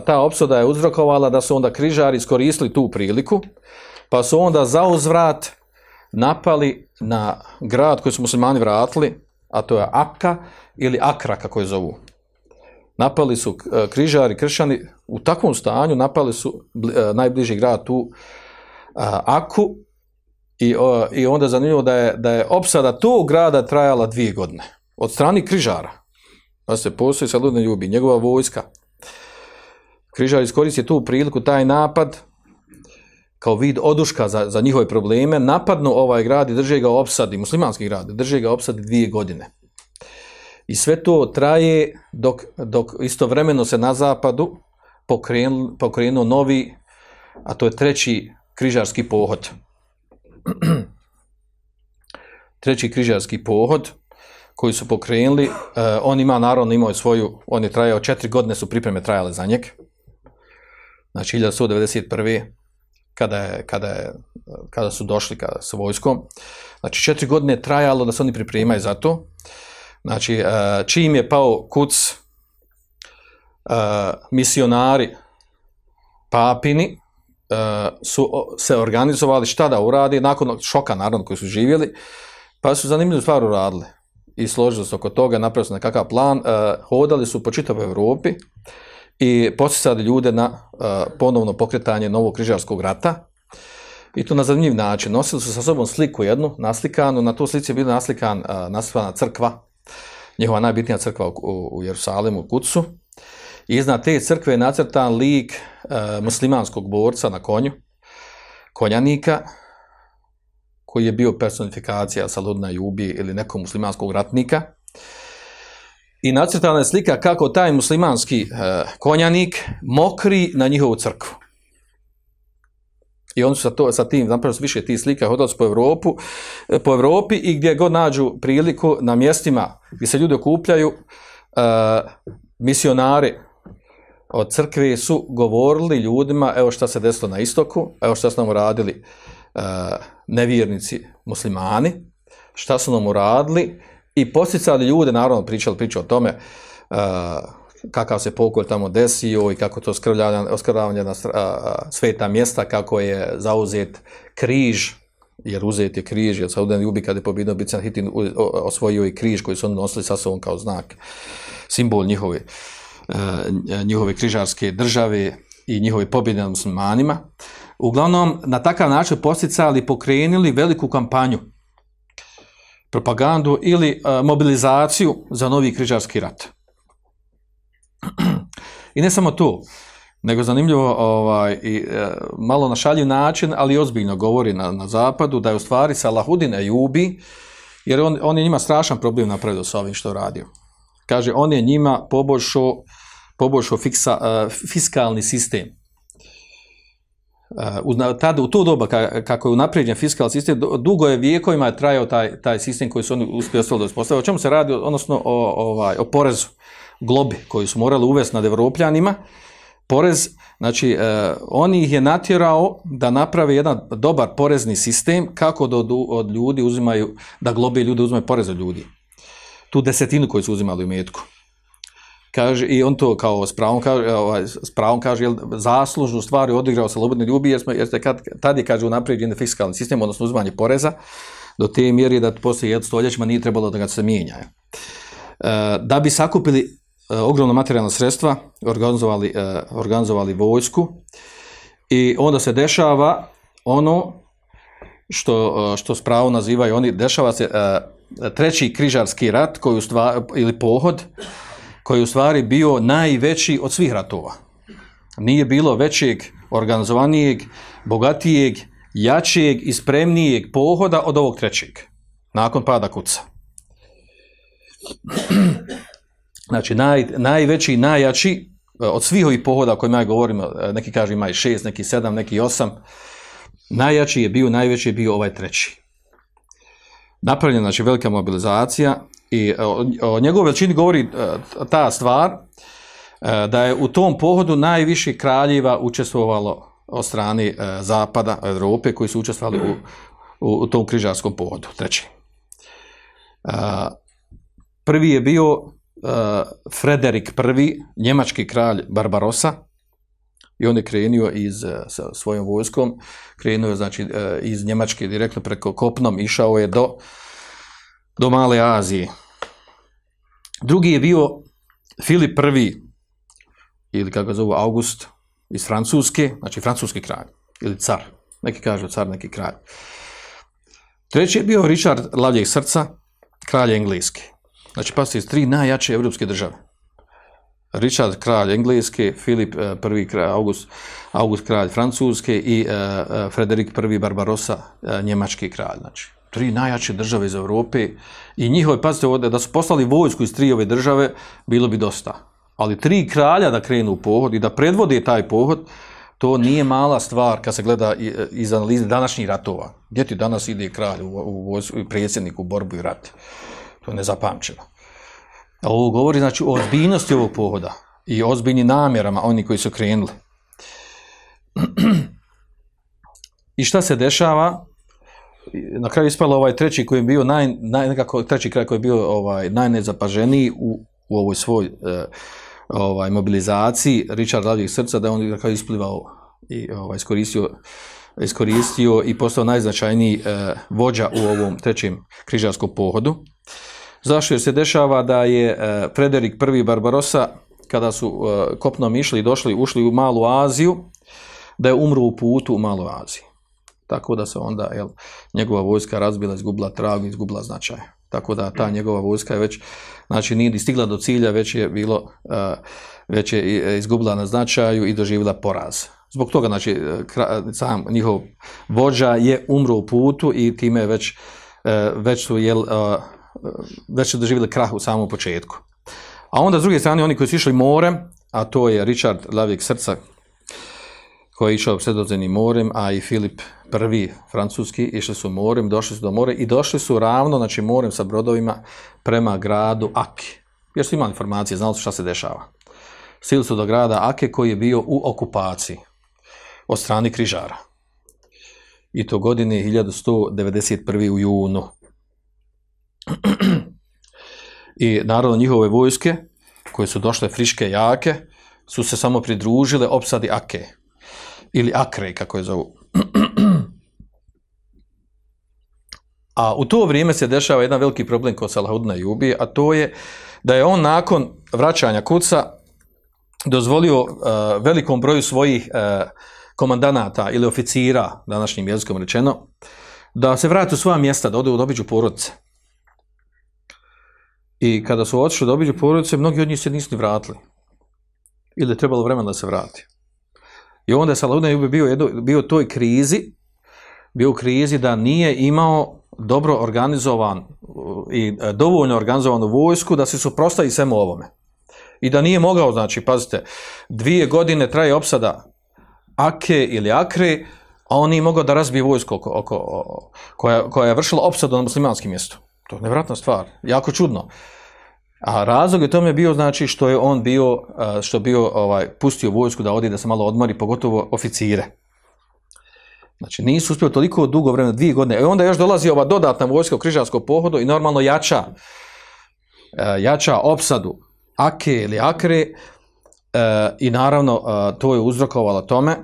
ta opsada je uzrokovala da su onda križari iskoristili tu priliku, pa su onda za uzvrat napali na grad koji su muslimani vratili, a to je Akka ili Akra, kako je zovu. Napali su e, križari, kršćani, u takvom stanju napali su e, najbliži grad tu Aku i, i onda je zanimljivo da je, da je opsada tog grada trajala dvije godine. Od strani križara. Da se postoji sa ludne ljubi, njegova vojska. Križar iskoristi tu priliku, taj napad, kao vid oduška za, za njihove probleme, napadnu ovaj grad i drže ga opsadi, muslimanski grad, drže ga opsadi dvije godine. I sve to traje dok, dok istovremeno se na zapadu pokrenuo, pokrenuo novi, a to je treći križarski pohod. treći križarski pohod koji su pokrenuli, uh, on ima naravno imao svoju, on je trajao četiri godine su pripreme trajale za njeg. Znači 1191 kada, je, kada, je, kada su došli kada, sa vojskom. Znači četiri godine je trajalo da se oni pripremaju za to. Znači e, čim je pao kuc e, misionari papini e, su se organizovali šta da uradi nakon šoka naravno koji su živjeli pa su zanimljivu stvar uradili i složili se oko toga, napravili su nekakav plan, hodali su po čitavoj Europi i postisali ljude na uh, ponovno pokretanje novog križarskog rata i to na zanimljiv način. Nosili su sa sobom sliku jednu, naslikanu, na tu slici je bila naslikan, uh, naslikana crkva, njihova najbitnija crkva u, Jerusalimu, u Kucu, Iznad te crkve je nacrtan lik e, muslimanskog borca na konju, konjanika, koji je bio personifikacija Saludna Jubi ili nekog muslimanskog ratnika. I nacrtana je slika kako taj muslimanski e, konjanik mokri na njihovu crkvu. I oni su sa, to, sa tim, zapravo su više tih slika hodali su po, Europu, e, po Europi i gdje god nađu priliku na mjestima gdje se ljudi okupljaju, e, misionari od crkve su govorili ljudima, evo šta se desilo na istoku, evo šta su nam uradili nevjernici muslimani, šta su nam uradili i posticali ljude, naravno pričali priču o tome e, kakav se pokolj tamo desio i kako to skrvljavanje, oskrvljavanje na a, sveta mjesta, kako je zauzet križ, jer uzet je križ, jer Saudan Ljubi kad je pobjedno Hitin osvojio i križ koji su oni nosili sa sobom kao znak, simbol njihove, e, njihove križarske države i njihove pobjede nad muslimanima. Uglavnom, na takav način posticali i pokrenuli veliku kampanju, propagandu ili e, mobilizaciju za novi križarski rat. I ne samo to, nego zanimljivo ovaj, i, e, malo na šaljiv način, ali ozbiljno govori na, na zapadu da je u stvari Salahudin Ejubi, jer on, on je njima strašan problem napravio sa ovim što radio. Kaže, on je njima poboljšao poboljšao e, fiskalni sistem. Uh, tada, u to doba, ka- kako je unaprijeđen fiskalni sistem, du- dugo je vijekovima je trajao taj, taj sistem koji su oni uspjeli da uspostaviti. O čemu se radi? Odnosno o, ovaj, o porezu, globi koji su morali uvesti nad Evropljanima. Porez, znači, e, on ih je natjerao da naprave jedan dobar porezni sistem kako da od, od ljudi uzimaju, da globe ljudi uzimaju porez od ljudi. Tu desetinu koju su uzimali u metku kaže i on to kao s pravom kaže, ovaj, s pravom kaže jel, zaslužnu stvar je odigrao slobodni ljubi jer, smo, jer ste kad, tad je kaže unaprijeđen fiskalni sistem, odnosno uzimanje poreza do te mjere da poslije jed stoljećima nije trebalo da ga se mijenja. E, da bi sakupili e, ogromna materijalna sredstva, organizovali, e, organizovali vojsku i onda se dešava ono što, e, što s pravom nazivaju oni, dešava se e, treći križarski rat koji u stvari, ili pohod koji je u stvari bio najveći od svih ratova. Nije bilo većeg, organizovanijeg, bogatijeg, jačijeg i spremnijeg pohoda od ovog trećeg, nakon pada kuca. Znači, naj, najveći, najjači e, od svih ovih pohoda o kojima ja govorim, e, neki kažu ima i šest, neki sedam, neki osam, najjači je bio, najveći je bio ovaj treći. Napravljena znači velika mobilizacija i o, o njegovoj veličini govori e, ta stvar e, da je u tom pohodu najviše kraljeva učestvovalo od strane e, zapada Europe koji su učestvovali u, u, u tom križarskom pohodu, treći. E, prvi je bio e, Frederik I, njemački kralj Barbarosa, i on je krenuo iz, e, sa svojom vojskom, krenuo je znači e, iz Njemačke direktno preko kopnom, išao je do, do Male Azije. Drugi je bio Filip I, ili kako ga zovu August, iz Francuske, znači francuski kralj, ili car, neki kažu car, neki kralj. Treći je bio Richard Lavljeg srca, kralj Engleske. Znači, pasite iz tri najjače evropske države. Richard kralj Engleske, Filip eh, prvi kralj, August, August kralj Francuske i uh, uh, Frederik I Barbarossa, njemački kralj. Znači, tri najjače države iz Europe i njihove, pazite ovdje, da su poslali vojsku iz tri ove države, bilo bi dosta. Ali tri kralja da krenu u pohod i da predvode taj pohod, to nije mala stvar kad se gleda i- iz analize današnjih ratova. Gdje ti danas ide kralj u, u, i predsjednik u borbu i rat? To je nezapamćeno. Ovo govori znači o ozbiljnosti ovog pohoda i ozbiljnim namjerama oni koji su krenuli. I šta se dešava? Na kraju ispalo ovaj treći koji je bio naj, naj nekako treći kraj koji je bio ovaj najnezapaženiji u, u ovoj svoj eh, ovaj mobilizaciji Richard Lavljeg srca da je on kraju isplivao i ovaj iskoristio iskoristio i postao najznačajniji eh, vođa u ovom trećem križarskom pohodu. Zašto? Jer se dešava da je e, Frederik I Barbarossa, kada su e, kopnom išli i došli, ušli u Malu Aziju, da je umro u putu u Malu Aziji. Tako da se onda jel, njegova vojska razbila, izgubila trag, izgubila značaj. tako da ta njegova vojska je već, znači nije ni stigla do cilja, već je bilo, e, već je i- izgubila na značaju i doživjela poraz. Zbog toga, znači, kra- sam njihov vođa je umro u putu i time je već, e, već su, jel, e, već su doživjeli krah u samom početku. A onda, s druge strane, oni koji su išli morem, a to je Richard Lavijeg srca, koji je išao sredozemnim morem, a i Filip I, francuski, išli su morem, došli su do more i došli su ravno, znači morem sa brodovima prema gradu Aki. Jer su imali informacije, znali su šta se dešava. Stigli su do grada Ake koji je bio u okupaciji od strane križara. I to godine 1191. u junu. I naravno njihove vojske, koje su došle friške jake, su se samo pridružile opsadi Ake. Ili Akre, kako je zovu. A u to vrijeme se dešava jedan veliki problem kod Salahudna Jubi, a to je da je on nakon vraćanja kuca dozvolio uh, velikom broju svojih uh, komandanata ili oficira, današnjim jezikom rečeno, da se vrate u svoja mjesta, da odu u obiđu porodice. I kada su otišli da obiđu porodice, mnogi od njih se nisu ni vratili. Ili je trebalo vremena da se vrati. I onda Salahudna Jubi bio, jedno, bio u toj krizi, bio u krizi da nije imao dobro organizovan i e, dovoljno organizovanu vojsku da se suprostavi svemu ovome. I da nije mogao, znači, pazite, dvije godine traje opsada Ake ili Akre, a on nije mogao da razbije vojsku oko, oko, koja, koja je vršila opsadu na muslimanskim mjestu. To je nevratna stvar, jako čudno. A razlog je tome bio znači što je on bio, e, što bio ovaj, pustio vojsku da odi da se malo odmori, pogotovo oficire. Znači nisu uspjeli toliko dugo vremena, dvije godine. I onda još dolazi ova dodatna vojska u križarskom pohodu i normalno jača, e, jača opsadu Ake ili Akre e, i naravno e, to je uzrokovalo tome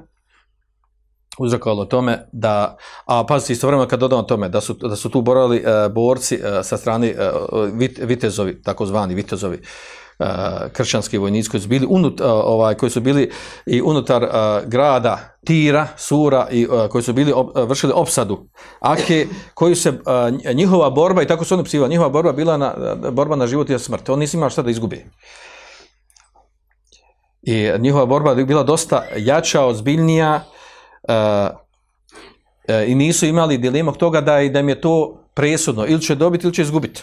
uzrokovalo tome da, a pazite istovremeno kad dodamo tome da su, da su tu borali e, borci e, sa strane e, vit, vitezovi, takozvani vitezovi, kršćanski vojnici koji su bili unut, ovaj, koji su bili i unutar e, grada Tira, Sura i e, koji su bili op- vršili opsadu Ake, koji se e, njihova borba i tako su oni psivali, njihova borba bila na, borba na život i na smrt. On nisi imao šta da izgubi. I njihova borba bila dosta jača, ozbiljnija i nisu imali dilema toga da, da im je to presudno. Ili će dobiti ili će izgubiti.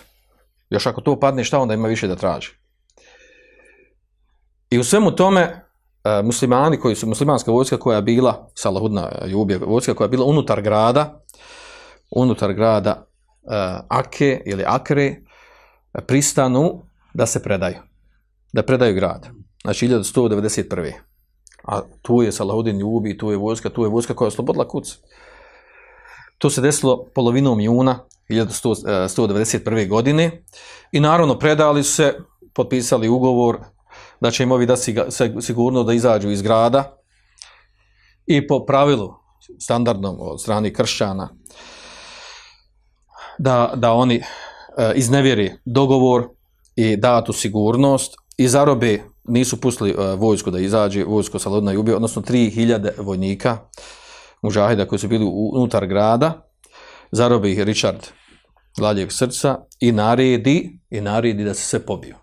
Još ako to padne, šta onda ima više da traži. I u svemu tome, e, muslimani koji su, muslimanska vojska koja je bila, Salahudna Jubija, vojska koja je bila unutar grada, unutar grada e, Ake ili Akre, e, pristanu da se predaju. Da predaju grad. Znači 1191. A tu je Salahudin Jubi, tu je vojska, tu je vojska koja je oslobodila kuc. To se desilo polovinom juna 1191. godine i naravno predali su se, potpisali ugovor da će im ovi da sigurno da izađu iz grada i po pravilu standardnom od strani kršćana da, da oni e, iznevjeri dogovor i datu sigurnost i zarobe nisu pustili e, vojsku da izađe, vojsko Salodna i ubio, odnosno 3000 vojnika mužahida koji su bili unutar grada, zarobe ih Richard Gladjeg srca i naredi, i naredi da se sve pobiju.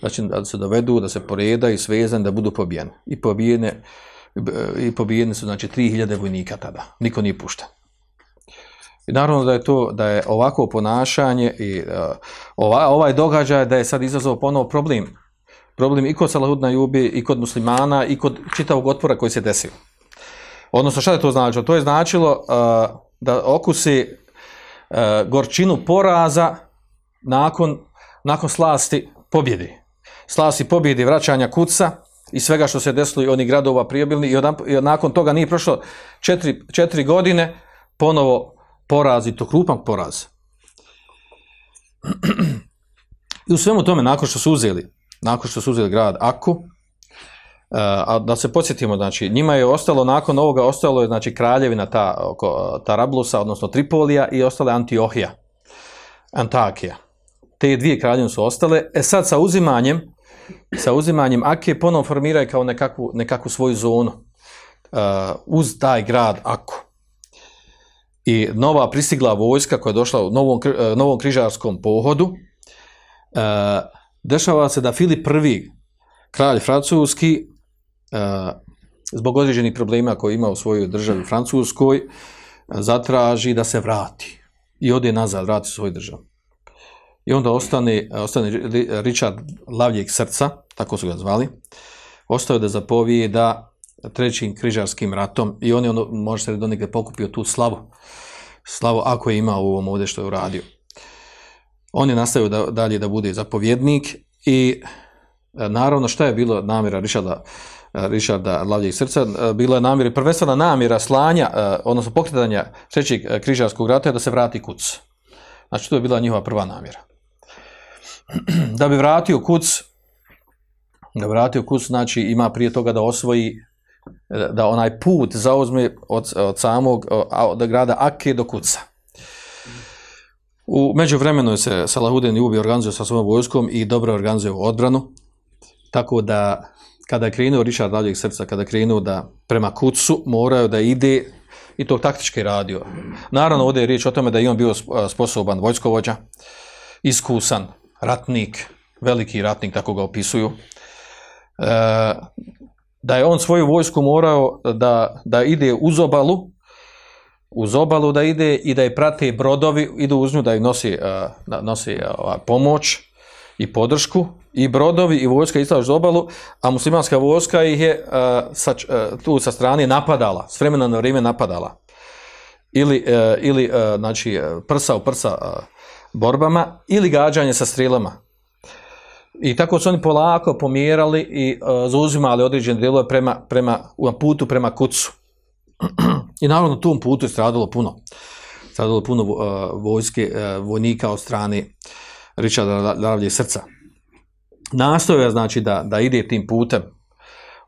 Znači da se dovedu, da se poreda i svezan, da budu pobijeni. I pobijene, i pobijeni su znači 3000 vojnika tada. Niko nije pušten. I naravno da je to, da je ovako ponašanje i uh, ova, ovaj događaj da je sad izazvao ponovo problem. Problem i kod Salahudna Jubi, i kod muslimana, i kod čitavog otpora koji se desio. Odnosno, šta je to značilo? To je značilo uh, da okusi uh, gorčinu poraza nakon, nakon slasti pobjedi. Slasti pobjedi vraćanja kuca i svega što se desilo i onih gradova prijebilni i, odan, i nakon toga nije prošlo četiri, četiri godine ponovo poraz i to krupan poraz. I u svemu tome, nakon što su uzeli, nakon što su uzeli grad Aku, a da se podsjetimo, znači, njima je ostalo, nakon ovoga, ostalo je, znači, kraljevina ta, oko Tarablusa, odnosno Tripolija i ostale Antiohija, Antakija. Te dvije kraljevine su ostale. E sad, sa uzimanjem, sa uzimanjem Akije ponovo formiraju kao nekakvu, nekakvu svoju zonu uh, uz taj grad Aku. i nova pristigla vojska koja je došla u novom, novom križarskom pohodu, e, dešava se da Filip I, kralj francuski, e, zbog određenih problema koje ima u svojoj državi Francuskoj, zatraži da se vrati i ode nazad, vrati u svoju državu. I onda ostane, ostane Ri- Richard Lavljeg srca, tako su ga zvali, ostao da zapovije da trećim križarskim ratom i on je ono, može se donekle pokupio tu slavu. Slavu ako je imao u ovom ovdje što je uradio. On je nastavio da, dalje da bude zapovjednik i e, naravno šta je bilo namjera Richarda, e, Richarda Lavljeg srca? E, Bila je namjera, prvenstvena namjera slanja, e, odnosno pokretanja trećeg e, križarskog rata je da se vrati kuc. Znači to je bila njihova prva namjera. Da bi vratio kuc, da bi vratio kuc, znači ima prije toga da osvoji e, da onaj put zauzme od, od samog od grada Ake do Kuca. U međuvremenu se Salahudin Jubi organizuje sa svojom vojskom i dobro organizuje odbranu, tako da kada je krenuo Richard Lavljeg srca, kada je krenuo da prema Kucu moraju da ide i to taktički radio. Naravno, ovdje je riječ o tome da je on bio sp- sposoban vojskovođa, iskusan, ratnik, veliki ratnik, tako ga opisuju. E, da je on svoju vojsku morao da, da ide uz obalu, uz obalu da ide i da je prate brodovi, idu uz nju da je nosi, da nosi ova, pomoć i podršku, i brodovi i vojska istaš uz obalu, a muslimanska vojska ih je e, sa, tu sa strane napadala, s vremena na vrijeme napadala. Ili, ili znači, prsa u prsa borbama, ili gađanje sa strilama. I tako su oni polako pomjerali i uh, zauzimali određene dijelove prema, prema, na putu prema kucu. I naravno na tom putu je stradalo puno. Stradalo puno uh, vojske, uh, vojnika od strane Richarda Lavlje srca. Nastojao znači da, da ide tim putem,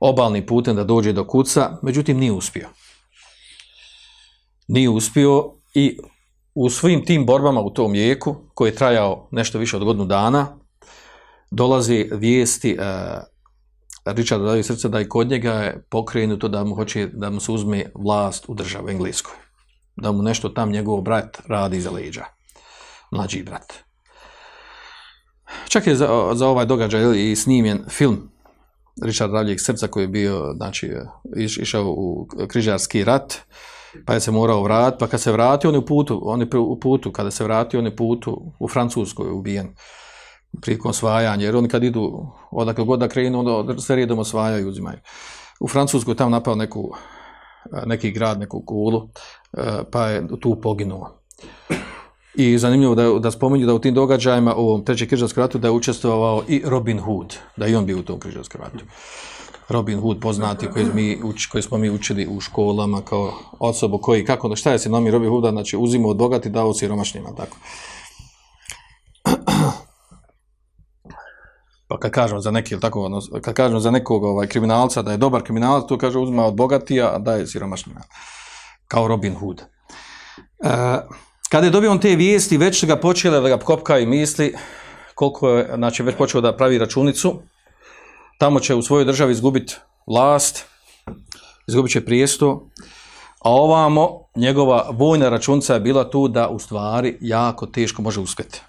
obalnim putem da dođe do kuca, međutim nije uspio. Nije uspio i u svim tim borbama u tom jeku, koji je trajao nešto više od godinu dana, dolazi vijesti uh, Richarda Lavljeg srca da i kod njega je pokrenuto da mu hoće da mu se uzme vlast u državu Engleskoj. Da mu nešto tam njegov brat radi iza leđa. Mlađi brat. Čak je za, za ovaj događaj i snimljen film Richard Ravljeg srca koji je bio, znači, iš, išao u križarski rat, pa je se morao vratiti, pa kad se vratio, on je u putu, on je u putu, kada se vratio, on je putu u Francuskoj ubijen prilikom osvajanja, jer oni kad idu odakle god da krenu, onda sve redom osvajaju i uzimaju. U Francuskoj tam napao neku, neki grad, neku kulu, pa je tu poginuo. I zanimljivo da, da spominju da u tim događajima u ovom trećem križarskom ratu da je učestvovao i Robin Hood, da i on bio u tom križarskom ratu. Robin Hood poznati koji, mi, koji smo mi učili u školama kao osobu koji, kako, šta je sinomi Robin Hooda, znači uzimo od bogati, dao siromašnjima, tako. Pa kad kažemo za neki, tako, ono, kad kažemo za nekog ovaj, kriminalca da je dobar kriminalac, to kaže uzima od bogatija, a daje siromašnjima. Kao Robin Hood. E, kada je dobio on te vijesti, već su ga počele da ga kopkaju misli, koliko je, znači već počeo da pravi računicu, tamo će u svojoj državi izgubiti vlast, izgubit će prijesto, a ovamo njegova vojna računica je bila tu da u stvari jako teško može uspjeti.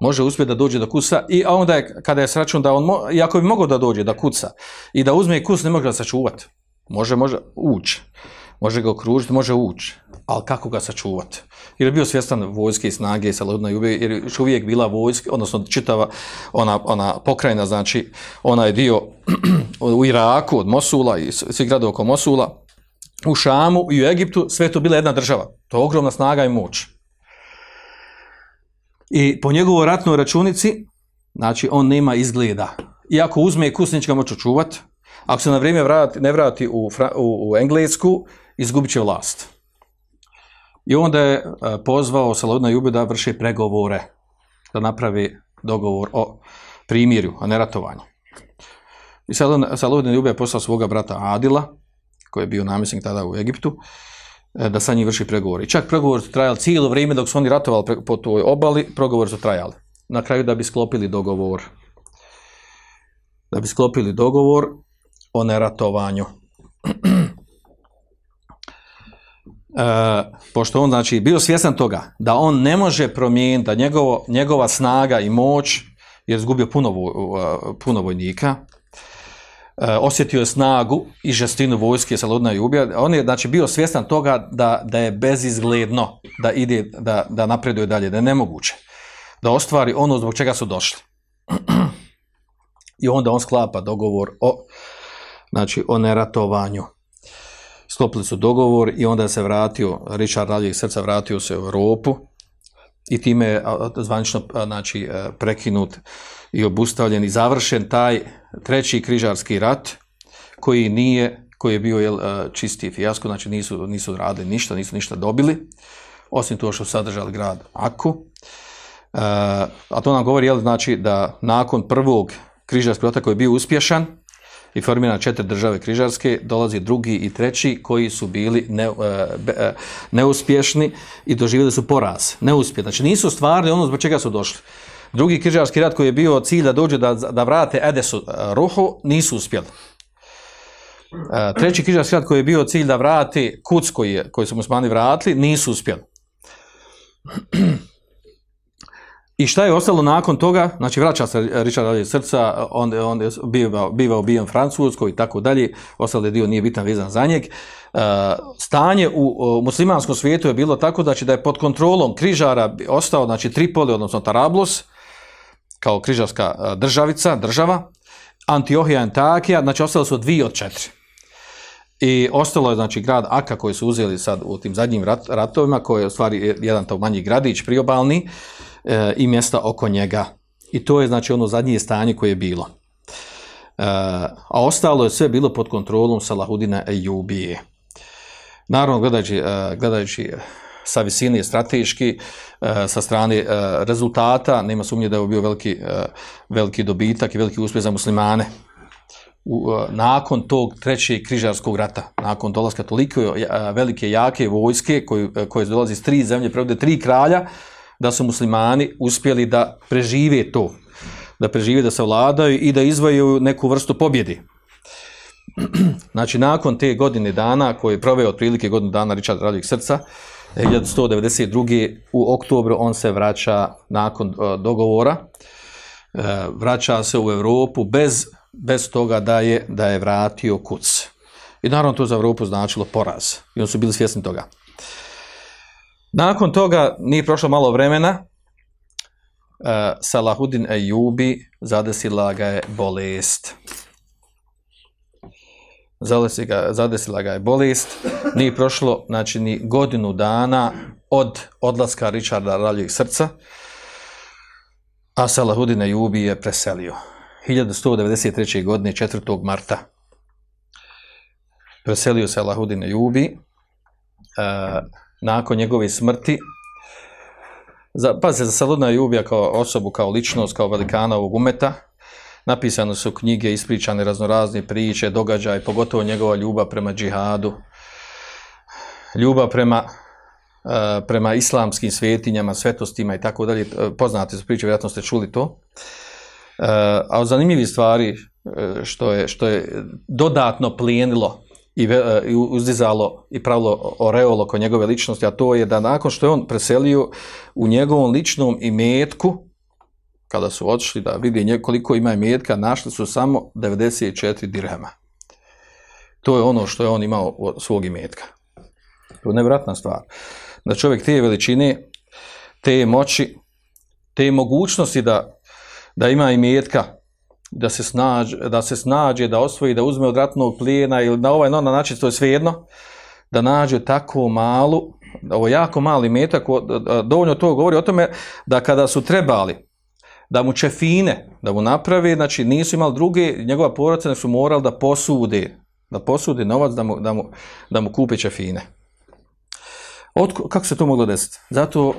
Može uspjeti da dođe do kuca i a onda je, kada je sračun da on, mo, iako bi mogao da dođe da kuca i da uzme kus, ne može ga sačuvati. Može, može ući. Može ga okružiti, može ući. Ali kako ga sačuvati? Jer je bio svjestan vojske i snage i Saludna Jube, jer je uvijek bila vojska, odnosno čitava ona, ona pokrajina, znači ona je dio u Iraku od Mosula i svih gradova oko Mosula, u Šamu i u Egiptu, sve to bila jedna država. To je ogromna snaga i moć. I po njegovoj ratnoj računici, znači on nema izgleda. Iako uzme kusnić ga moći čuvati, ako se na vrijeme vrati, ne vrati u, u, u Englesku, izgubit će vlast. I onda je pozvao Saludna Jubi da vrši pregovore, da napravi dogovor o primirju, o neratovanju. I Saludna Jubi je poslao svoga brata Adila, koji je bio namjesnik tada u Egiptu, da sa njim vrši pregovori. Čak pregovori su trajali cijelo vrijeme dok su oni ratovali po toj obali, pregovori su trajali. Na kraju da bi sklopili dogovor. Da bi sklopili dogovor o neratovanju. pošto on znači bio svjestan toga da on ne može promijeniti, da njegovo, njegova snaga i moć, jer izgubio puno, puno vojnika, e, osjetio je snagu i žestinu vojske Saludna i ubija. On je znači bio svjestan toga da, da je bezizgledno da ide, da, da napreduje dalje, da je nemoguće. Da ostvari ono zbog čega su došli. I onda on sklapa dogovor o, znači, o neratovanju. Sklopili su dogovor i onda se vratio, Richard Raljeg srca vratio se u Europu i time je zvanično znači, e, prekinut i obustavljen i završen taj treći križarski rat koji nije, koji je bio jel, e, čisti fijasko, znači nisu, nisu radili ništa, nisu ništa dobili, osim to što su sadržali grad Aku. E, a to nam govori jel, znači, da nakon prvog križarskog rata koji je bio uspješan i formirana četiri države križarske, dolazi drugi i treći koji su bili ne, e, e, neuspješni i doživjeli su poraz, neuspjeh. Znači nisu stvarni ono zbog čega su došli. Drugi križarski rat koji je bio cilj da dođe da, da vrate Edesu e, ruhu, nisu uspjeli. E, Treći križarski rat koji je bio cilj da vrati kuc koji, je, koji su musmani vratili, nisu uspjeli. I šta je ostalo nakon toga? Znači, vraća se Richard Ralje srca, on, on je biva, biva ubijen Francusko i tako dalje, ostali dio nije bitan vezan za njeg. E, stanje u, u muslimanskom svijetu je bilo tako da će da je pod kontrolom križara ostao, znači, Tripoli, odnosno Tarablos, kao križarska e, državica, država, Antiohija i Antakija, znači, ostalo su dvije od četiri. I ostalo je, znači, grad Aka koji su uzeli sad u tim zadnjim rat, ratovima, koji je u stvari jedan to manji gradić priobalni, e, i mjesta oko njega. I to je znači ono zadnje stanje koje je bilo. E, a ostalo je sve bilo pod kontrolom Salahudina Ejubije. Naravno, gledajući, e, gledajući sa visine strateški, e, sa strane e, rezultata, nema sumnje da je bio veliki, e, veliki dobitak i veliki uspjeh za muslimane. U, nakon tog trećeg križarskog rata, nakon dolaska toliko velike, jake vojske koje, koje dolazi iz tri zemlje, prevode tri kralja, da su muslimani uspjeli da prežive to, da prežive, da se vladaju i da izvaju neku vrstu pobjedi. Znači, nakon te godine dana, koje je proveo otprilike godinu dana Richard Radovih srca, 1192. u oktobru on se vraća nakon uh, dogovora, uh, vraća se u Europu bez, bez toga da je, da je vratio kuc. I naravno to za Europu značilo poraz. I oni su bili svjesni toga. Nakon toga nije prošlo malo vremena, uh, Salahudin Ejubi zadesila ga je bolest. Ga, zadesila ga je bolest. Nije prošlo znači, ni godinu dana od odlaska Richarda Raljeg srca, a Salahudin Ejubi je preselio. 1193. godine 4. marta preselio Salahudin Ejubi. Uh, nakon njegove smrti, za, pa se za Saludna Jubija kao osobu, kao ličnost, kao velikana ovog umeta, napisane su knjige, ispričane raznorazne priče, događaje, pogotovo njegova ljubav prema džihadu, ljubav prema, uh, prema islamskim svetinjama, svetostima i tako dalje, poznate su priče, vjerojatno ste čuli to. Uh, a od zanimljivih stvari što je, što je dodatno plijenilo i uzdizalo i pravilo oreolo oko njegove ličnosti, a to je da nakon što je on preselio u njegovom ličnom imetku, kada su otišli da vidi koliko ima imetka, našli su samo 94 dirhema. To je ono što je on imao od svog imetka. To je nevratna stvar. Da čovjek te veličine, te moći, te mogućnosti da, da ima imetka, da se, snađe, da se snađe, da osvoji, da uzme od ratnog plijena ili na ovaj no, na način, to je svejedno, da nađe tako malu, ovo jako mali metak, dovoljno to govori o tome da kada su trebali da mu čefine, da mu napravi, znači nisu imali druge, njegova porodica su morali da posude, da posude novac da mu, da mu, da mu kupe čefine. Od, kako se to moglo desiti? Zato, uh,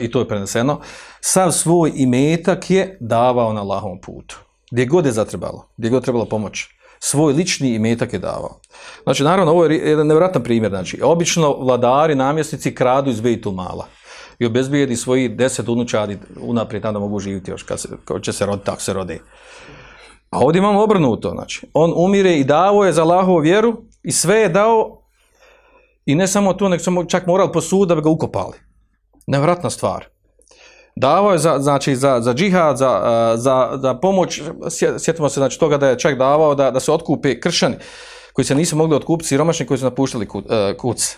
i to je preneseno, sav svoj imetak je davao na lahom putu gdje god je zatrebalo, gdje god trebalo pomoć. Svoj lični imetak je davao. Znači, naravno, ovo je jedan nevratan primjer. Znači, obično vladari, namjesnici kradu iz Bejtu mala i obezbijedi svoji deset unučadi unaprijed da mogu živjeti još kad, se, kad će se roditi, tako se rode. A ovdje imamo obrnuto. Znači, on umire i davo je za Allahovu vjeru i sve je dao I ne samo to, nego su čak morali po sudu da bi ga ukopali. Nevratna stvar. Davao je za, znači, za, za džihad, za, za, za pomoć, sje- sjetimo se znači, toga da je čak davao da, da se otkupe kršani koji se nisu mogli otkupiti, siromašni koji su napuštali ku, e, kuc.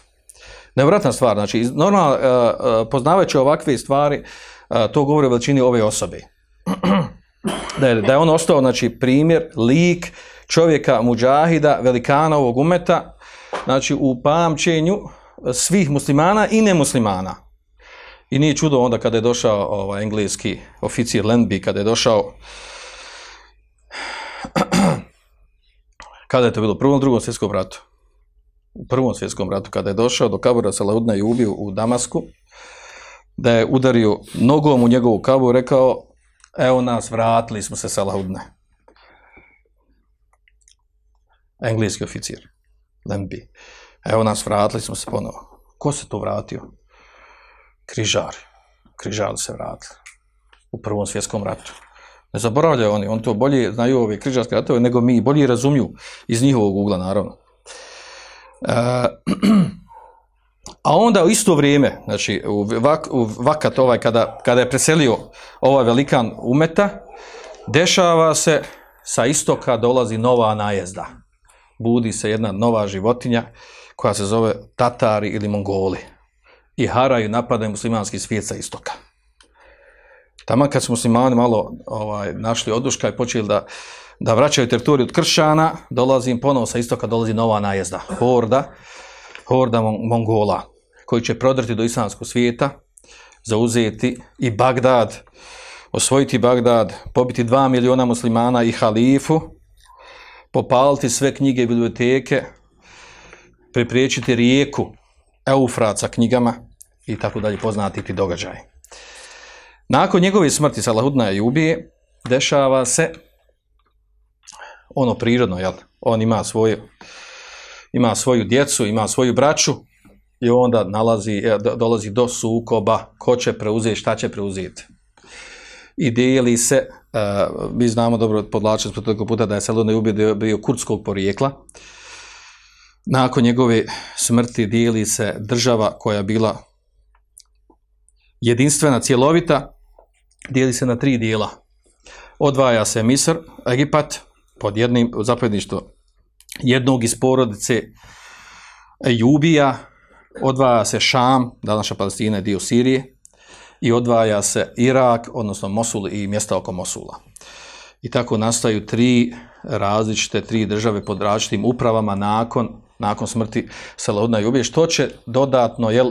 Nevratna stvar, znači, normalno, e, e, poznavajući ovakve stvari, e, to govori o veličini ove osobe. da, je, da je on ostao, znači, primjer, lik čovjeka, muđahida, velikana ovog umeta, znači, u pamćenju svih muslimana i nemuslimana. I nije čudo onda kada je došao ovaj, engleski oficir Lenby, kada je došao kada je to bilo, ili drugom svjetskom ratu. U prvom svjetskom ratu, kada je došao do kabura Salahudna i ubio u Damasku, da je udario nogom u njegovu kabu i rekao, evo nas, vratili smo se Salahudne. Engleski oficir, Lenby. Evo nas, vratili smo se ponovo. Ko se to vratio? Križari. Križari se vratili u prvom svjetskom ratu. Ne zaboravljaju oni, oni to bolje znaju ove križarske ratove nego mi, bolje razumiju iz njihovog ugla, naravno. E, a onda u isto vrijeme, znači u, vak, vakat ovaj, kada, kada je preselio ovaj velikan umeta, dešava se sa istoka dolazi nova najezda. Budi se jedna nova životinja koja se zove Tatari ili Mongoli. I haraju, napadaju muslimanski svijet sa istoka. Tamo kad su muslimani malo ovaj, našli oduška i počeli da, da vraćaju teritoriju od kršćana, dolazi im ponovo sa istoka, dolazi nova najezda, horda, horda Mon- Mongola, koji će prodrti do islamskog svijeta, zauzeti i Bagdad, osvojiti Bagdad, pobiti dva miliona muslimana i halifu, popaliti sve knjige i biblioteke, pripriječiti rijeku Eufrat sa knjigama i tako dalje poznati ti događaj. Nakon njegove smrti Salahudna ubije, dešava se ono prirodno, jel? On ima svoju, ima svoju djecu, ima svoju braću i onda nalazi, e, do- dolazi do sukoba ko će preuzeti, šta će preuzeti. I dijeli se, uh, mi znamo dobro, podlačili smo toliko puta da je Salahudna i ubije bio, bio kurdskog porijekla. Nakon njegove smrti dijeli se država koja je bila jedinstvena, cjelovita, dijeli se na tri dijela. Odvaja se Misr, Egipat, pod jednim zapovjedništvo jednog iz porodice Ejubija, odvaja se Šam, današnja Palestina je dio Sirije, i odvaja se Irak, odnosno Mosul i mjesta oko Mosula. I tako nastaju tri različite, tri države pod različitim upravama nakon, nakon smrti Salahudna i Ubije, što će dodatno, jel,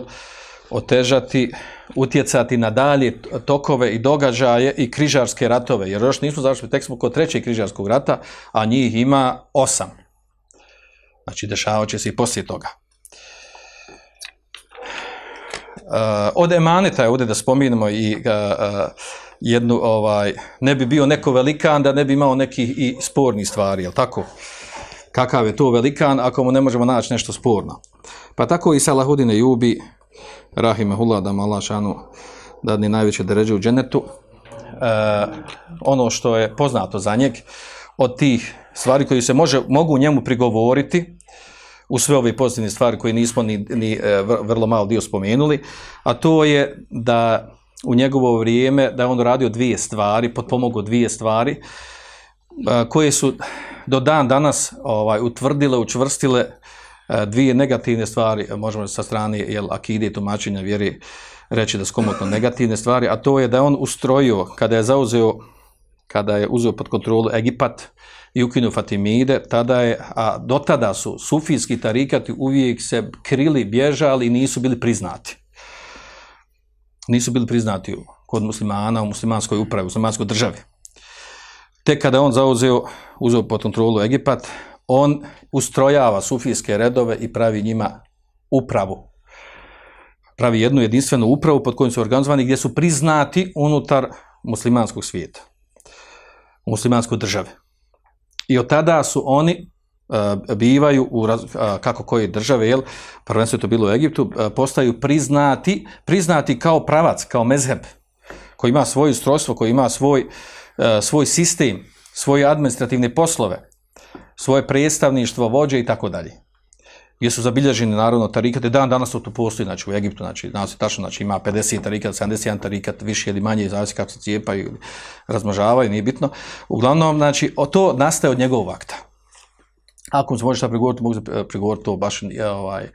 otežati, utjecati na dalje tokove i događaje i križarske ratove, jer još nismo završili, tek smo kod trećeg križarskog rata, a njih ima osam. Znači, dešavat će se i poslije toga. Uh, od emaneta je ovdje da spominemo i uh, uh, jednu, ovaj, ne bi bio neko velikan da ne bi imao nekih i spornih stvari, jel tako? Kakav je to velikan ako mu ne možemo naći nešto sporno? Pa tako i Salahudine Jubi, Rahimahullah, da Allah šanu dadne najveće deređe u dženetu, uh, ono što je poznato za njeg, od tih stvari koji se može, mogu njemu prigovoriti, u sve ove pozitivne stvari koje nismo ni, ni e, vr- vrlo malo dio spomenuli, a to je da u njegovo vrijeme da je on radio dvije stvari, potpomogao dvije stvari, a, koje su do dan danas ovaj, utvrdile, učvrstile dvije negativne stvari, a možemo sa strane jel, akide i tumačenja vjeri reći da su komotno negativne stvari, a to je da je on ustrojio, kada je zauzeo, kada je uzeo pod kontrolu Egipat, i ukinuo Fatimide, tada je, a do tada su sufijski tarikati uvijek se krili, bježali i nisu bili priznati. Nisu bili priznati kod muslimana u muslimanskoj upravi, u muslimanskoj državi. Tek kada je on zauzeo, uzeo pod kontrolu Egipat, on ustrojava sufijske redove i pravi njima upravu. Pravi jednu jedinstvenu upravu pod kojim su organizovani gdje su priznati unutar muslimanskog svijeta, muslimanskoj države. I od tada su oni uh, bivaju u uh, kako koje države, jel, prvenstveno je to bilo u Egiptu, uh, postaju priznati, priznati kao pravac, kao mezheb, koji ima svoje ustrojstvo, koji ima svoj, svoj sistem, svoje administrativne poslove, svoje predstavništvo, vođe i tako dalje. gdje su zabilježeni naravno tarikate, dan danas to postoji, znači u Egiptu, znači danas je tačno, znači ima 50 tarikat, 71 tarikat, više ili manje, zavisi kako se cijepaju ili razmnožavaju, nije bitno. Uglavnom, znači, o to nastaje od njegovog akta. Ako se može šta prigovoriti, mogu se prigovoriti to baš ovaj, o,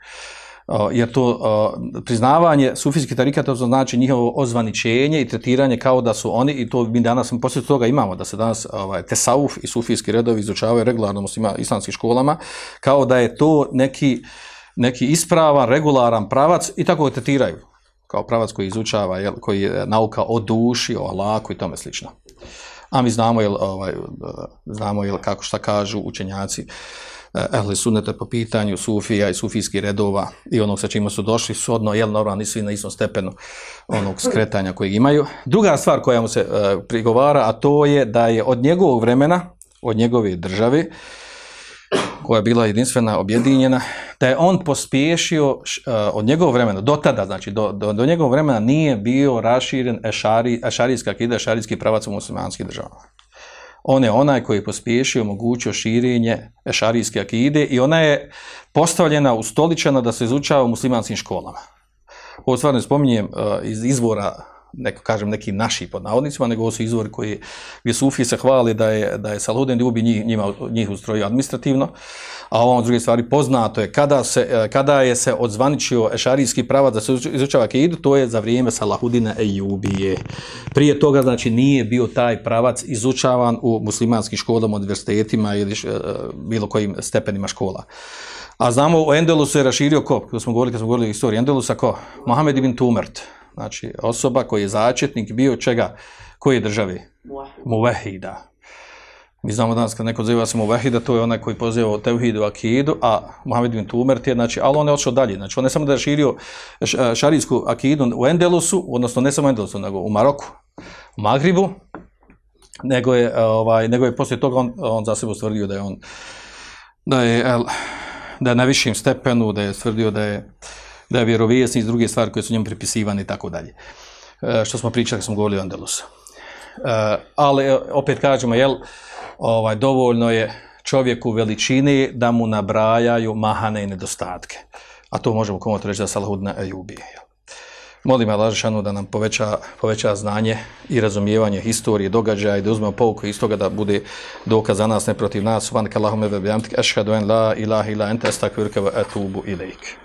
jer to o, priznavanje sufijskih tarikata to znači njihovo ozvaničenje i tretiranje kao da su oni i to mi danas poslije toga imamo da se danas ovaj tesauf i sufijski redovi izučavaju regularno u svima islamskim školama kao da je to neki neki ispravan, regularan pravac i tako ga tretiraju kao pravac koji izučava, jel, koji je nauka o duši, o Allahu i tome slično. A mi znamo, jel, ovaj, znamo jel, kako šta kažu učenjaci ehli sunneta po pitanju sufija i sufijskih redova i onog sa čime su došli su odno, jel, normalno, svi na istom stepenu onog skretanja kojeg imaju. Druga stvar koja mu se uh, prigovara, a to je da je od njegovog vremena, od njegove države, koja je bila jedinstvena, objedinjena, da je on pospješio uh, od njegovog vremena, do tada, znači do, do, do njegovog vremena nije bio raširen ešari, ešarijska akida, ešarijski pravac u muslimanskih državama. On je onaj koji je pospješio, omogućio širenje ešarijske akide i ona je postavljena, ustoličena da se izučava u muslimanskim školama. Ovo stvarno spominjem uh, iz izvora neko kažem neki naši pod navodnicima, nego ovo su izvori koji gdje Sufi se hvali da je, da je Saludin Ljubi njih, njima, njih ustrojio administrativno, a ovo druge stvari poznato je kada, se, kada je se odzvaničio ešarijski pravac da se izučava Keidu, to je za vrijeme Salahudina Ejubije. Prije toga, znači, nije bio taj pravac izučavan u muslimanskim školama, univerzitetima ili bilo kojim stepenima škola. A znamo, u Endelusu je raširio ko? Kada smo govorili, kada smo govorili o istoriji Endelusa, ko? Mohamed ibn Tumert, Znači, osoba koji je začetnik bio čega? Koje države? Muvehida. Mi znamo danas kad neko zove se Muvehida, to je onaj koji poziva Teuhidu Akidu, a Mohamed bin Tumert je, znači, ali on je odšao dalje. Znači, on ne samo da je širio šarijsku Akidu u Endelusu, odnosno ne samo u Endelusu, nego u Maroku, u Magribu, nego je, ovaj, nego je poslije toga on, on za sebe ustvrdio da je on da je, da je na višim stepenu, da je stvrdio da je da je vjerovijesni iz druge stvari koje su njemu pripisivane i tako dalje. E, što smo pričali, smo govorili o Andalusu. E, ali e, opet kažemo, jel, ovaj, dovoljno je čovjeku veličini da mu nabrajaju mahane i nedostatke. A to možemo komotno reći da Salahudna Ejubije. Molim Alažešanu da nam poveća, poveća znanje i razumijevanje historije, događaja i da uzmemo pouku iz toga da bude dokaz za nas, ne protiv nas. Subhanak Allahumma wa bihamdik, ashhadu an la ilaha illa anta astaghfiruka wa atubu ilaik.